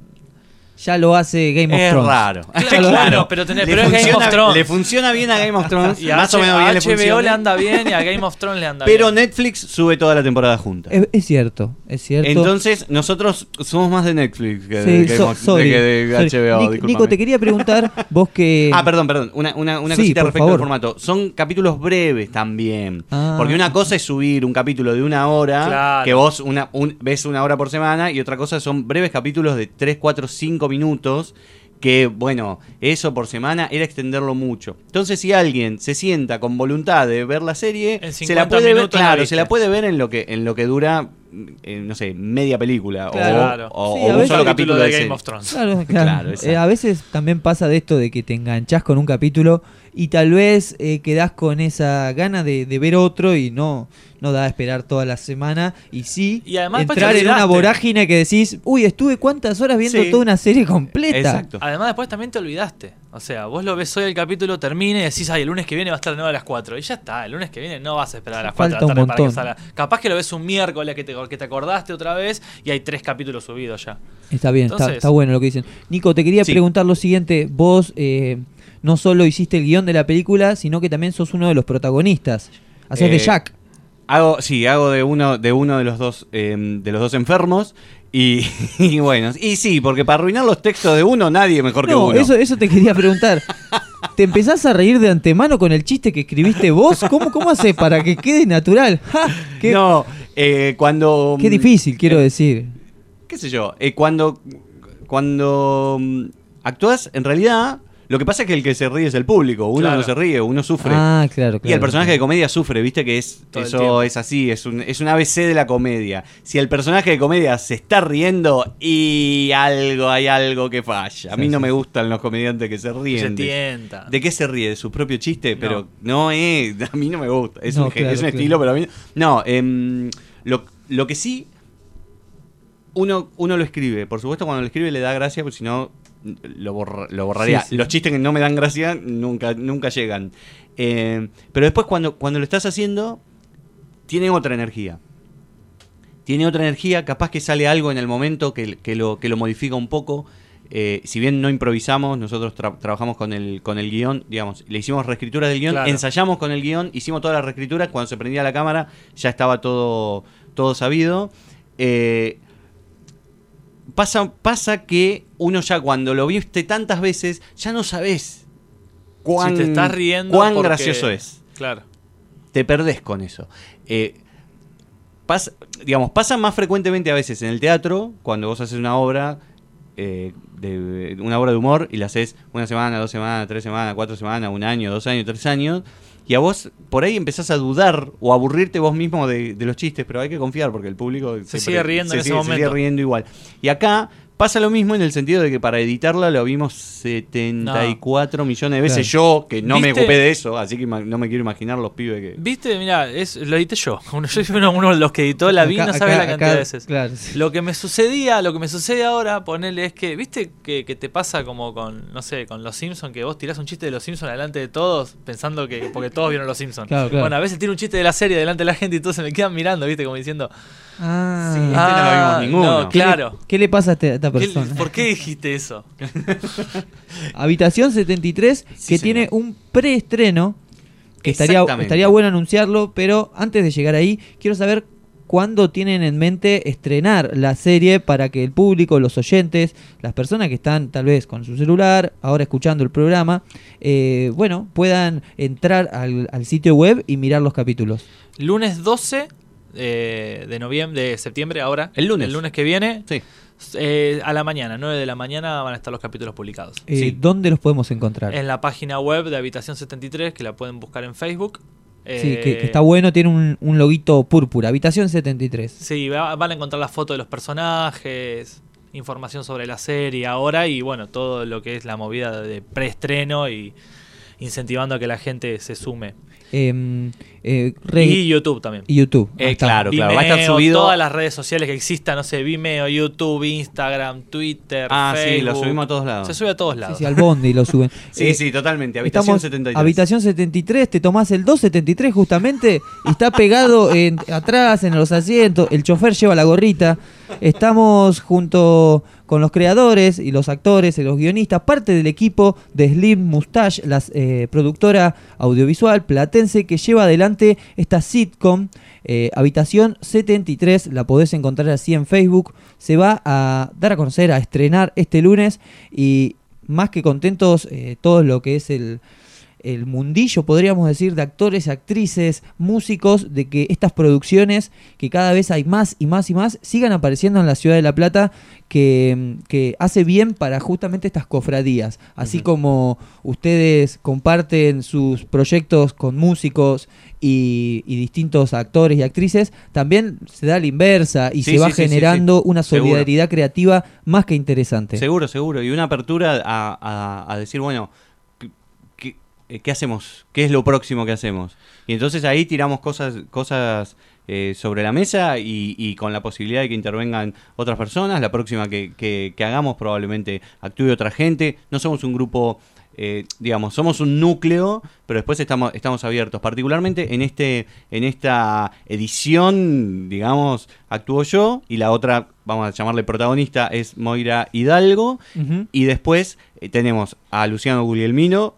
Ya lo hace Game of Es Thrones. raro. Lo- Claro, pero, tenés- pero es Game funciona- of Thrones. le funciona bien a Game of Thrones, Y a más o menos bien a le HBO funciona. le anda bien y a Game of Thrones le anda Pero bien. Netflix sube toda la temporada junta. Es, es cierto, es cierto. Entonces, nosotros somos más de Netflix que Sí, de, Game so- of- de sorry, que de. HBO. Nico, te quería preguntar, vos que... Ah, perdón, perdón. Una, una, una Sí, cosita por respecto favor. al formato. Son capítulos breves también. Ah. Porque una cosa es subir un capítulo de una hora, Claro. que vos una, un- ves una hora por semana, y otra cosa son breves capítulos de 3, 4, 5 minutos. Que bueno, eso por semana era extenderlo mucho. Entonces, si alguien se sienta con voluntad de ver la serie, se 50 la puede ver, claro, se la puede ver en lo que, en lo que dura, eh, no sé, media película. o- Claro. O, Sí, o a un solo Capítulo de Game of Thrones. Claro, claro. Claro, Eh, exacto. a veces también pasa de esto de que te enganchás con un capítulo y tal vez eh, quedás con esa gana de, de ver otro y no, no da a esperar toda la semana. Y sí, Y además entrar en una vorágine que decís, uy, estuve cuántas horas viendo Sí. toda una serie completa. Además, después también te olvidaste. O sea, vos lo ves hoy el capítulo, termina y decís, ay, el lunes que viene va a estar de nuevo a las 4. Y ya está, el lunes que viene no vas a esperar a las 4 de Falta la un tarde para que montón. salga. Capaz que lo ves un miércoles que te, que te acordaste otra vez y hay tres capítulos subidos ya. Está bien, está, Entonces- está bueno lo que dicen. Nico, te quería Sí. preguntar lo siguiente. Vos eh, no solo hiciste el guion de la película, sino que también sos uno de los protagonistas. Haces de Eh, Jack. Hago, sí, hago de uno de uno de los dos eh, de los dos enfermos y, y bueno, y sí, porque para arruinar los textos de uno nadie mejor que No, uno. eso, eso te quería preguntar. ¿Te empezás a reír de antemano con el chiste que escribiste vos? ¿Cómo, cómo haces para que quede natural? ¡Ja! Qué, No, eh, cuando qué difícil, quiero decir. qué sé yo, eh, cuando cuando mm, actúas en realidad lo que pasa es que el que se ríe es el público, uno Claro. no se ríe, uno sufre. Ah, claro, Y claro. el personaje de comedia sufre, viste que es Todo eso es así, es un, es un ABC de la comedia. Si el personaje de comedia se está riendo y algo, hay algo que falla. A mí Sí, no sí. me gustan los comediantes que se ríen. Se tienta. ¿De qué se ríe? ¿De su propio chiste? Pero no es. A mí no me gusta. Es No, un, claro, es un claro. estilo, pero a mí. No, em, lo, lo que sí. Uno, uno lo escribe. Por supuesto, cuando lo escribe le da gracia, porque si no. Lo, borra- lo borraría. Sí, sí. Los chistes que no me dan gracia nunca, nunca llegan. Eh, pero después, cuando, cuando lo estás haciendo, tiene otra energía. Tiene otra energía, capaz que sale algo en el momento que, que lo, que lo modifica un poco. Eh, si bien no improvisamos, nosotros tra- trabajamos con el, con el guion, digamos, le hicimos reescritura del guion, Claro. ensayamos con el guion, hicimos toda la reescritura, cuando se prendía la cámara ya estaba todo, todo sabido. Eh, pasa, pasa que uno ya cuando lo viste tantas veces, ya no sabes cuán, si te estás riendo. cuán porque- gracioso es Claro. te perdés con eso. Eh, pasa, digamos, pasa más frecuentemente a veces en el teatro, cuando vos haces una obra, eh, de, una obra de humor, y la haces una semana, dos semanas, tres semanas, cuatro semanas, un año, dos años, tres años, y a vos por ahí empezás a dudar o a aburrirte vos mismo de, de los chistes, pero hay que confiar porque el público siempre sigue riendo se en ese sigue- se sigue momento. riendo igual. Y acá pasa lo mismo en el sentido de que para editarla lo vimos 74 millones de veces yo, que no me ocupé de eso, así que no me quiero imaginar los pibes que... Viste, mira, es, lo edité yo. Uno, yo fui uno, uno de los que editó la vi, Acá- no sabes acá- la cantidad acá, de veces. claro, sí. Lo que me sucedía, lo que me sucede ahora, ponele, es que, viste que, que te pasa como con, no sé, con los Simpsons, que vos tirás un chiste de los Simpsons delante de todos, pensando que, porque todos vieron los Simpsons. Claro, claro. Bueno, a veces tiro un chiste de la serie delante de la gente y todos se me quedan mirando, viste, como diciendo, Ah, este no lo vimos ninguno. No, ¿Qué le- claro. ¿Qué le pasa a este- ¿Por qué dijiste eso? Habitación 73, que señor. tiene un preestreno que estaría, estaría bueno anunciarlo, pero antes de llegar ahí, quiero saber cuándo tienen en mente estrenar la serie para que el público, los oyentes, las personas que están tal vez con su celular, ahora escuchando el programa, eh, bueno, puedan entrar al, al sitio web y mirar los capítulos. Lunes 12 eh, de noviembre, de septiembre, ahora. El lunes. El lunes que viene. Sí. Eh, a la mañana, 9 de la mañana, van a estar los capítulos publicados. Eh, ¿Dónde los podemos encontrar? En la página web de Habitación 73, que la pueden buscar en Facebook. Sí, que, que Eh, está bueno, tiene un, un loguito púrpura, Habitación 73. Sí, va- van a encontrar la foto de los personajes, información sobre la serie ahora y bueno, todo lo que es la movida de preestreno y incentivando a que la gente se sume. Em, eh, Y YouTube también. Y YouTube. Eh, claro, claro. Va a estar subido. Todas las redes sociales que existan, no sé, Vimeo, YouTube, Instagram, Twitter, Ah, sí, Facebook. lo subimos a todos lados. Se sube a todos Sí, lados. sí, al bondi lo suben. Sí, Eh, sí, totalmente. Habitación Estamos 73. habitación 73, te tomás el 273 justamente y está pegado en, atrás en los asientos, el chofer lleva la gorrita. Estamos junto con los creadores y los actores y los guionistas, parte del equipo de Slim Mustache, la eh, productora audiovisual que lleva adelante esta sitcom eh, Habitación 73, la podés encontrar así en Facebook, se va a dar a conocer, a estrenar este lunes y más que contentos eh, todo lo que es el, el mundillo, podríamos decir, de actores, actrices, músicos, de que estas producciones, que cada vez hay más y más y más, sigan apareciendo en la ciudad de La Plata, que, que hace bien para justamente estas cofradías. Así como ustedes comparten sus proyectos con músicos y, y distintos actores y actrices, también se da la inversa y Sí, se va sí, sí, sí, generando una Seguro. solidaridad creativa más que interesante. Seguro, seguro. Y una apertura a, a- a decir, bueno, ¿qué- ¿qué, eh, qué hacemos? ¿Qué es lo próximo que hacemos? Y entonces ahí tiramos cosas, cosas eh, sobre la mesa y, y con la posibilidad de que intervengan otras personas. La próxima que, que- que hagamos probablemente actúe otra gente. No somos un grupo... eh, digamos, somos un núcleo, pero después estamos, estamos abiertos. Particularmente en este, en esta edición, digamos, actúo yo y la otra, vamos a llamarle protagonista, es Moira Hidalgo. Y después eh, tenemos a Luciano Guglielmino,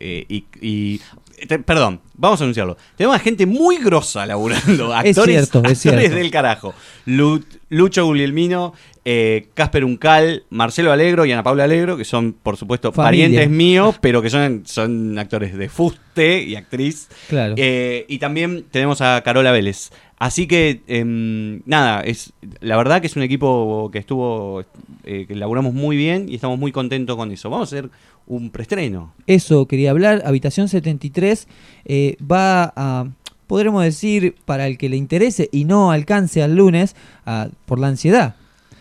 eh, y, y- te- perdón, vamos a anunciarlo. Tenemos a gente muy grosa laburando, Es actores, cierto, es actores cierto. del carajo. Lu- Lucho Guglielmino, eh, Casper Uncal, Marcelo Alegro y Ana Paula Alegro, que son, por supuesto, Familia. parientes míos, pero que son, son actores de fuste y actriz. Claro. Eh, y también tenemos a Carola Vélez. Así que, em, nada, es la verdad que es un equipo que estuvo, eh, que laburamos muy bien y estamos muy contentos con eso. Vamos a hacer un preestreno. Eso quería hablar. Habitación 73 eh, va a, podremos decir, para el que le interese y no alcance al lunes, a- por la ansiedad.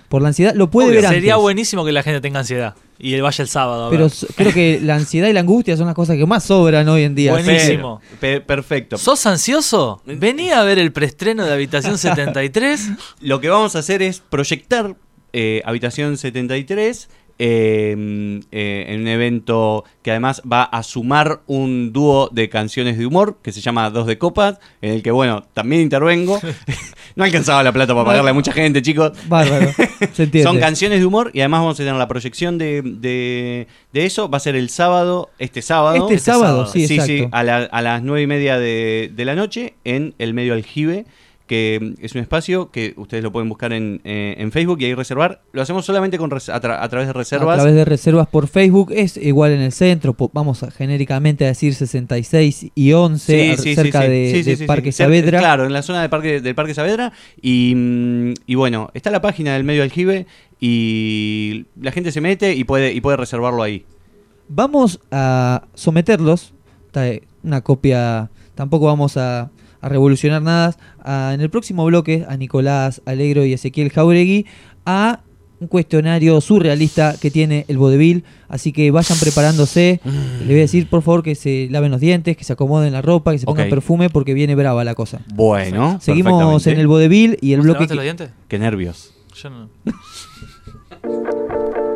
Por la ansiedad, lo puede Obvio, ver Sería antes. buenísimo que la gente tenga ansiedad y él vaya el sábado. a Pero ver. creo que la ansiedad y la angustia son las cosas que más sobran hoy en día. Buenísimo. Pe- perfecto. ¿Sos ansioso? Vení a ver el preestreno de Habitación 73. Lo que vamos a hacer es proyectar eh, Habitación 73 eh, eh, en un evento que además va a sumar un dúo de canciones de humor que se llama Dos de Copas, en el que, bueno, también intervengo. no alcanzaba la plata para pagarle a mucha gente, chicos. Bárbaro. Se entiende. Son canciones de humor y además vamos a tener la proyección de, de- de eso. Va a ser el sábado, este sábado. Este sábado, sí, sí, exacto. a, la- a las nueve y media de, de la noche en el medio aljibe que es un espacio que ustedes lo pueden buscar en, eh, en Facebook y ahí reservar. Lo hacemos solamente con a, tra- a través de reservas. A través de reservas por Facebook, es igual en el centro, vamos a, genéricamente a decir 66 y 11, ar- cerca de, Sí, sí, de sí, Parque sí. Cer- Saavedra. Claro, en la zona de parque, del Parque Saavedra. Y, mm, y bueno, está la página del medio aljibe y la gente se mete y puede, y puede reservarlo ahí. Vamos a someterlos, una copia, tampoco vamos a, a revolucionar nada, a- en el próximo bloque a Nicolás Alegro y Ezequiel Jauregui a un cuestionario surrealista que tiene el vodevil, así que vayan preparándose, le voy a decir por favor que se laven los dientes, que se acomoden la ropa, que se pongan perfume porque viene brava la cosa. Bueno, Seguimos en el vodevil y el ¿Vos te bloque... que- los dientes? Qué nervios. Yo no.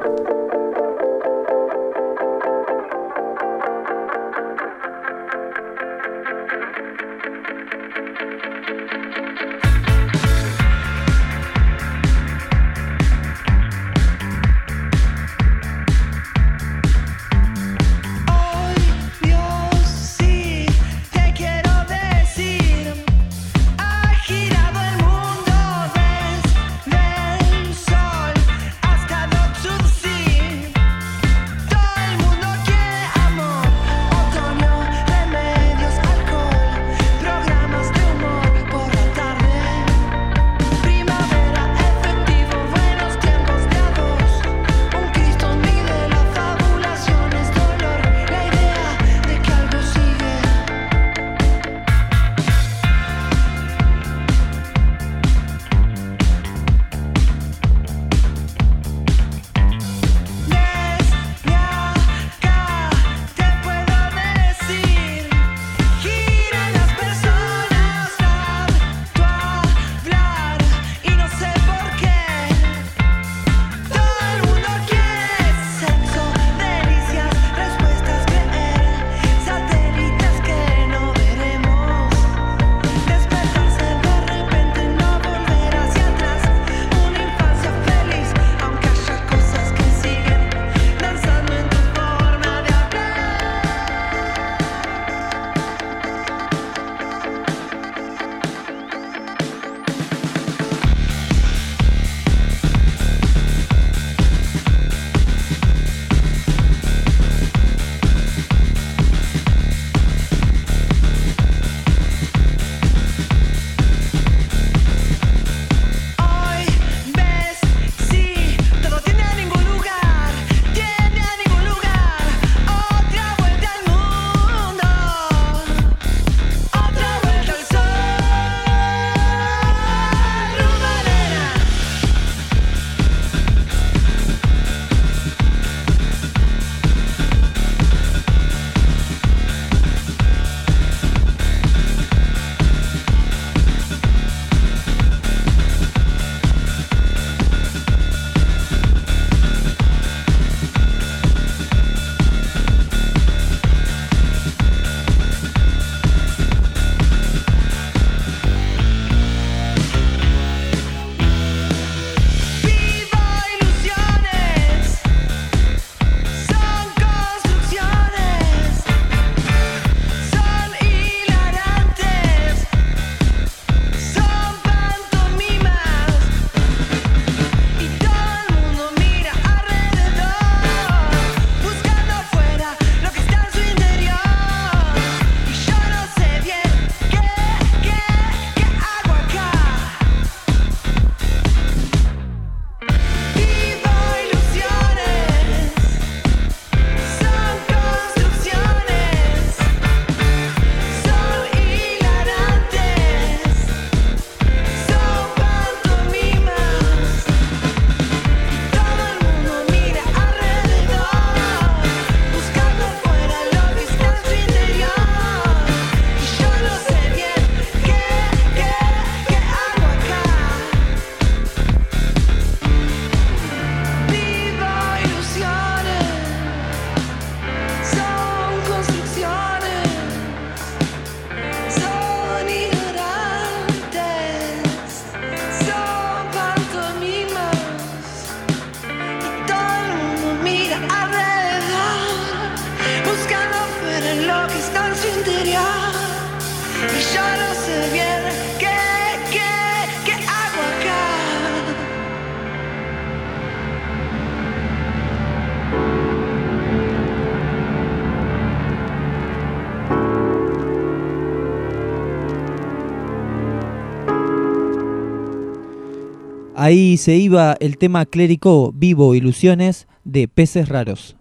Ahí se iba el tema clérico Vivo Ilusiones de Peces Raros.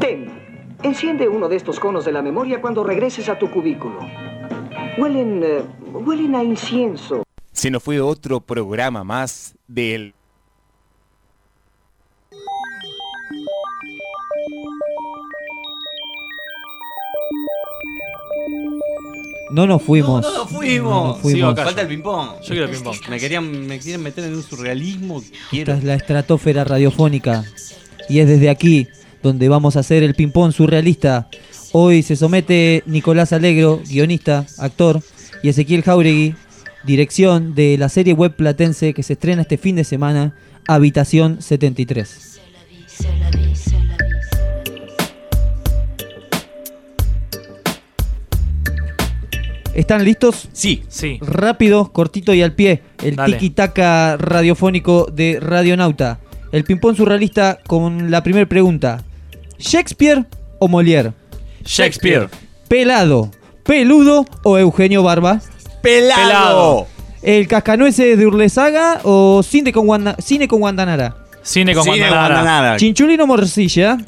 Ten, enciende uno de estos conos de la memoria cuando regreses a tu cubículo. Huelen, eh, huelen a incienso. Se nos fue otro programa más del... No nos fuimos. No, no nos fuimos. No nos fuimos. Falta el ping-pong. Yo quiero el ping-pong. Me querían, me querían meter en un surrealismo. Quiero. Esta es la estratosfera radiofónica. Y es desde aquí donde vamos a hacer el ping-pong surrealista. Hoy se somete Nicolás Alegro, guionista, actor, y Ezequiel Jauregui, dirección de la serie web platense que se estrena este fin de semana, Habitación 73. ¿Están listos? Sí. Sí. Rápido, cortito y al pie. El Dale. tiki-taka radiofónico de Radionauta. El ping-pong surrealista con la primera pregunta. ¿Shakespeare o Molière? Shakespeare. ¿Pelado, peludo o Eugenio Barba? ¡Pelado! Pelado. ¿El cascanueces de Urlesaga o cine con, Wanda- cine con Guandanara? Cine con Cine Guantanara. Guantanara. ¿Chinchulín o morcilla?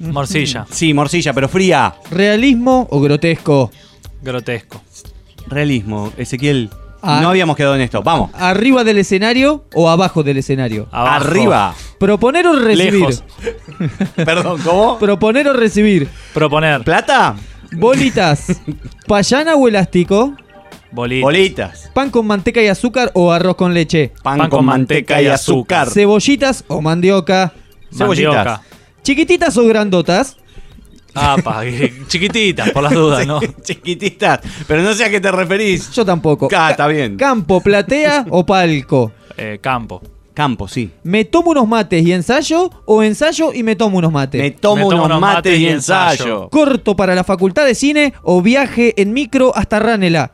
Morcilla. Sí, morcilla, pero fría. ¿Realismo o grotesco? Grotesco. Realismo, Ezequiel. Ah. No habíamos quedado en esto. Vamos. ¿Arriba del escenario o abajo del escenario? Abajo. Arriba. ¿Proponer o recibir? Lejos. Perdón, ¿cómo? ¿Proponer o recibir? Proponer. ¿Plata? ¿Bolitas? ¿Payana o elástico? Bolitas. Bolitas. ¿Pan con manteca y azúcar o arroz con leche? Pan, con, manteca y azúcar. ¿Cebollitas o mandioca? Cebollitas. Mandioca. ¿Chiquititas o grandotas? Apa, chiquititas, por las dudas, ¿no? Chiquititas. Pero no sé a qué te referís. Yo tampoco. Ah, está bien. ¿Campo, platea o palco? Eh, campo. Campo, sí. ¿Me tomo unos mates y ensayo o ensayo y me tomo unos mates? Me tomo, Me tomo unos mates y ensayo. ¿Corto para la facultad de cine o viaje en micro hasta Ranela?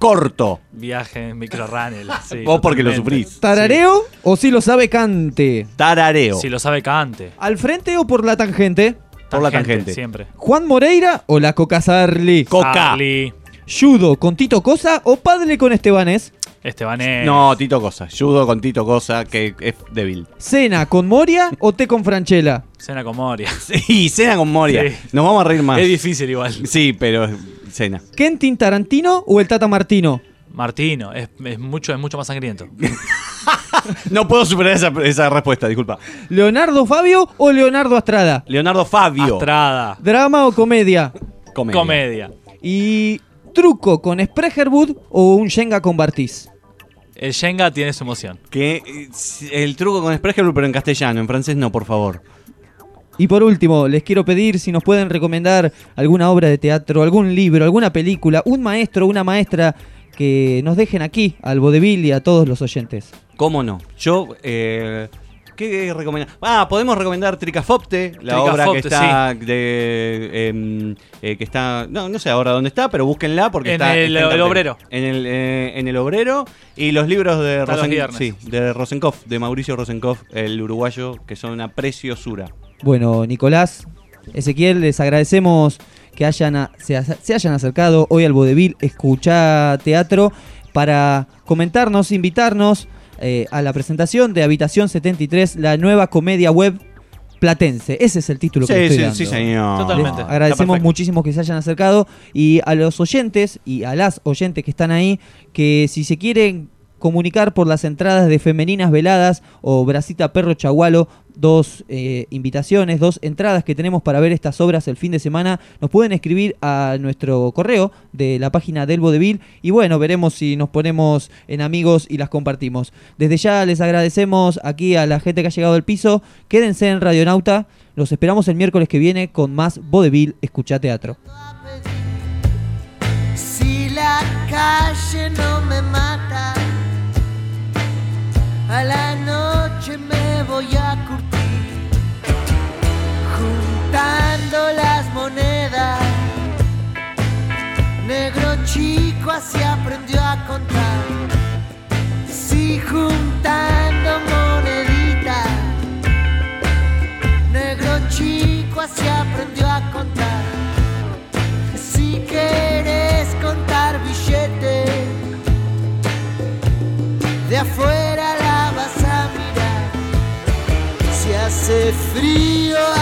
Corto. Viaje en microranel. Sí, Vos porque lo sufrís. ¿Tarareo o si lo sabe cante? Tarareo. Si lo sabe cante. ¿Al frente o por la tangente? Por la tangente. Siempre. ¿Juan Moreira o la Coca Sarli? Coca. Charlie. ¿Judo con Tito Cosa o Padre con Estebanés? Estebanés. No, Tito Cosa. Judo con Tito Cosa, que es débil. ¿Cena con Moria o té con Franchella? Cena con Moria. Sí, cena con Moria. Sí. Nos vamos a reír más. Es difícil igual. Sí, pero cena. ¿Quentin Tarantino o el Tata Martino? Martino. Es, es mucho, es mucho más sangriento. No puedo superar esa, esa respuesta, disculpa. ¿Leonardo Fabio o Leonardo Astrada? Leonardo Fabio. Astrada. ¿Drama o comedia? Comedia. Comedia. ¿Y truco con Sprecherwood o un Shenga con Bartiz? El Shenga tiene su emoción. Que eh, el truco con Sprecher, pero en castellano, en francés no, por favor. Y por último, les quiero pedir si nos pueden recomendar alguna obra de teatro, algún libro, alguna película, un maestro, una maestra que nos dejen aquí al vodevil y a todos los oyentes. ¿Cómo no? Yo, eh, ¿qué recomendar? Ah, podemos recomendar Tricafopte, la obra que está de, em, eh, que está, no, no sé ahora dónde está, pero búsquenla porque En está el- está el. Obrero. En el, eh, en el obrero y los libros de los Rosen- viernes. sí, de Rosenkopf, de Mauricio Rosenkopf, el uruguayo, que son una preciosura. Bueno, Nicolás, Ezequiel, les agradecemos que hayan a- se, se hayan acercado hoy al vodevil Escuchá Teatro para comentarnos, invitarnos eh, a la presentación de Habitación 73, la nueva comedia web platense. Ese es el título que Sí, le estoy sí, dando. sí, señor. Totalmente. Les agradecemos muchísimo que se hayan acercado y a los oyentes y a las oyentes que están ahí, que si se quieren comunicar por las entradas de Femeninas Veladas o Brasita Perro Chagualo, dos eh, invitaciones, dos entradas que tenemos para ver estas obras el fin de semana, nos pueden escribir a nuestro correo de la página del Vodevil y bueno, veremos si nos ponemos en amigos y las compartimos. Desde ya les agradecemos aquí a la gente que ha llegado al piso, quédense en Radionauta, los esperamos el miércoles que viene con más Vodevil Escucha Teatro. Si la calle no me mata, a la noche me voy a curtir juntando las monedas. Negro chico así aprendió a contar. Si juntan frío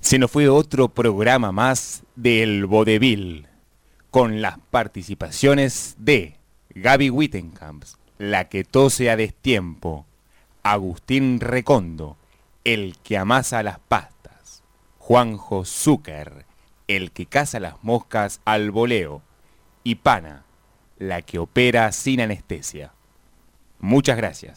Se nos fue otro programa más del Vodevil, con las participaciones de Gaby Wittenkamps, La que tose a destiempo, Agustín Recondo, El que amasa las pastas. Juanjo Zucker, el que caza las moscas al voleo, y Pana, la que opera sin anestesia. Muchas gracias.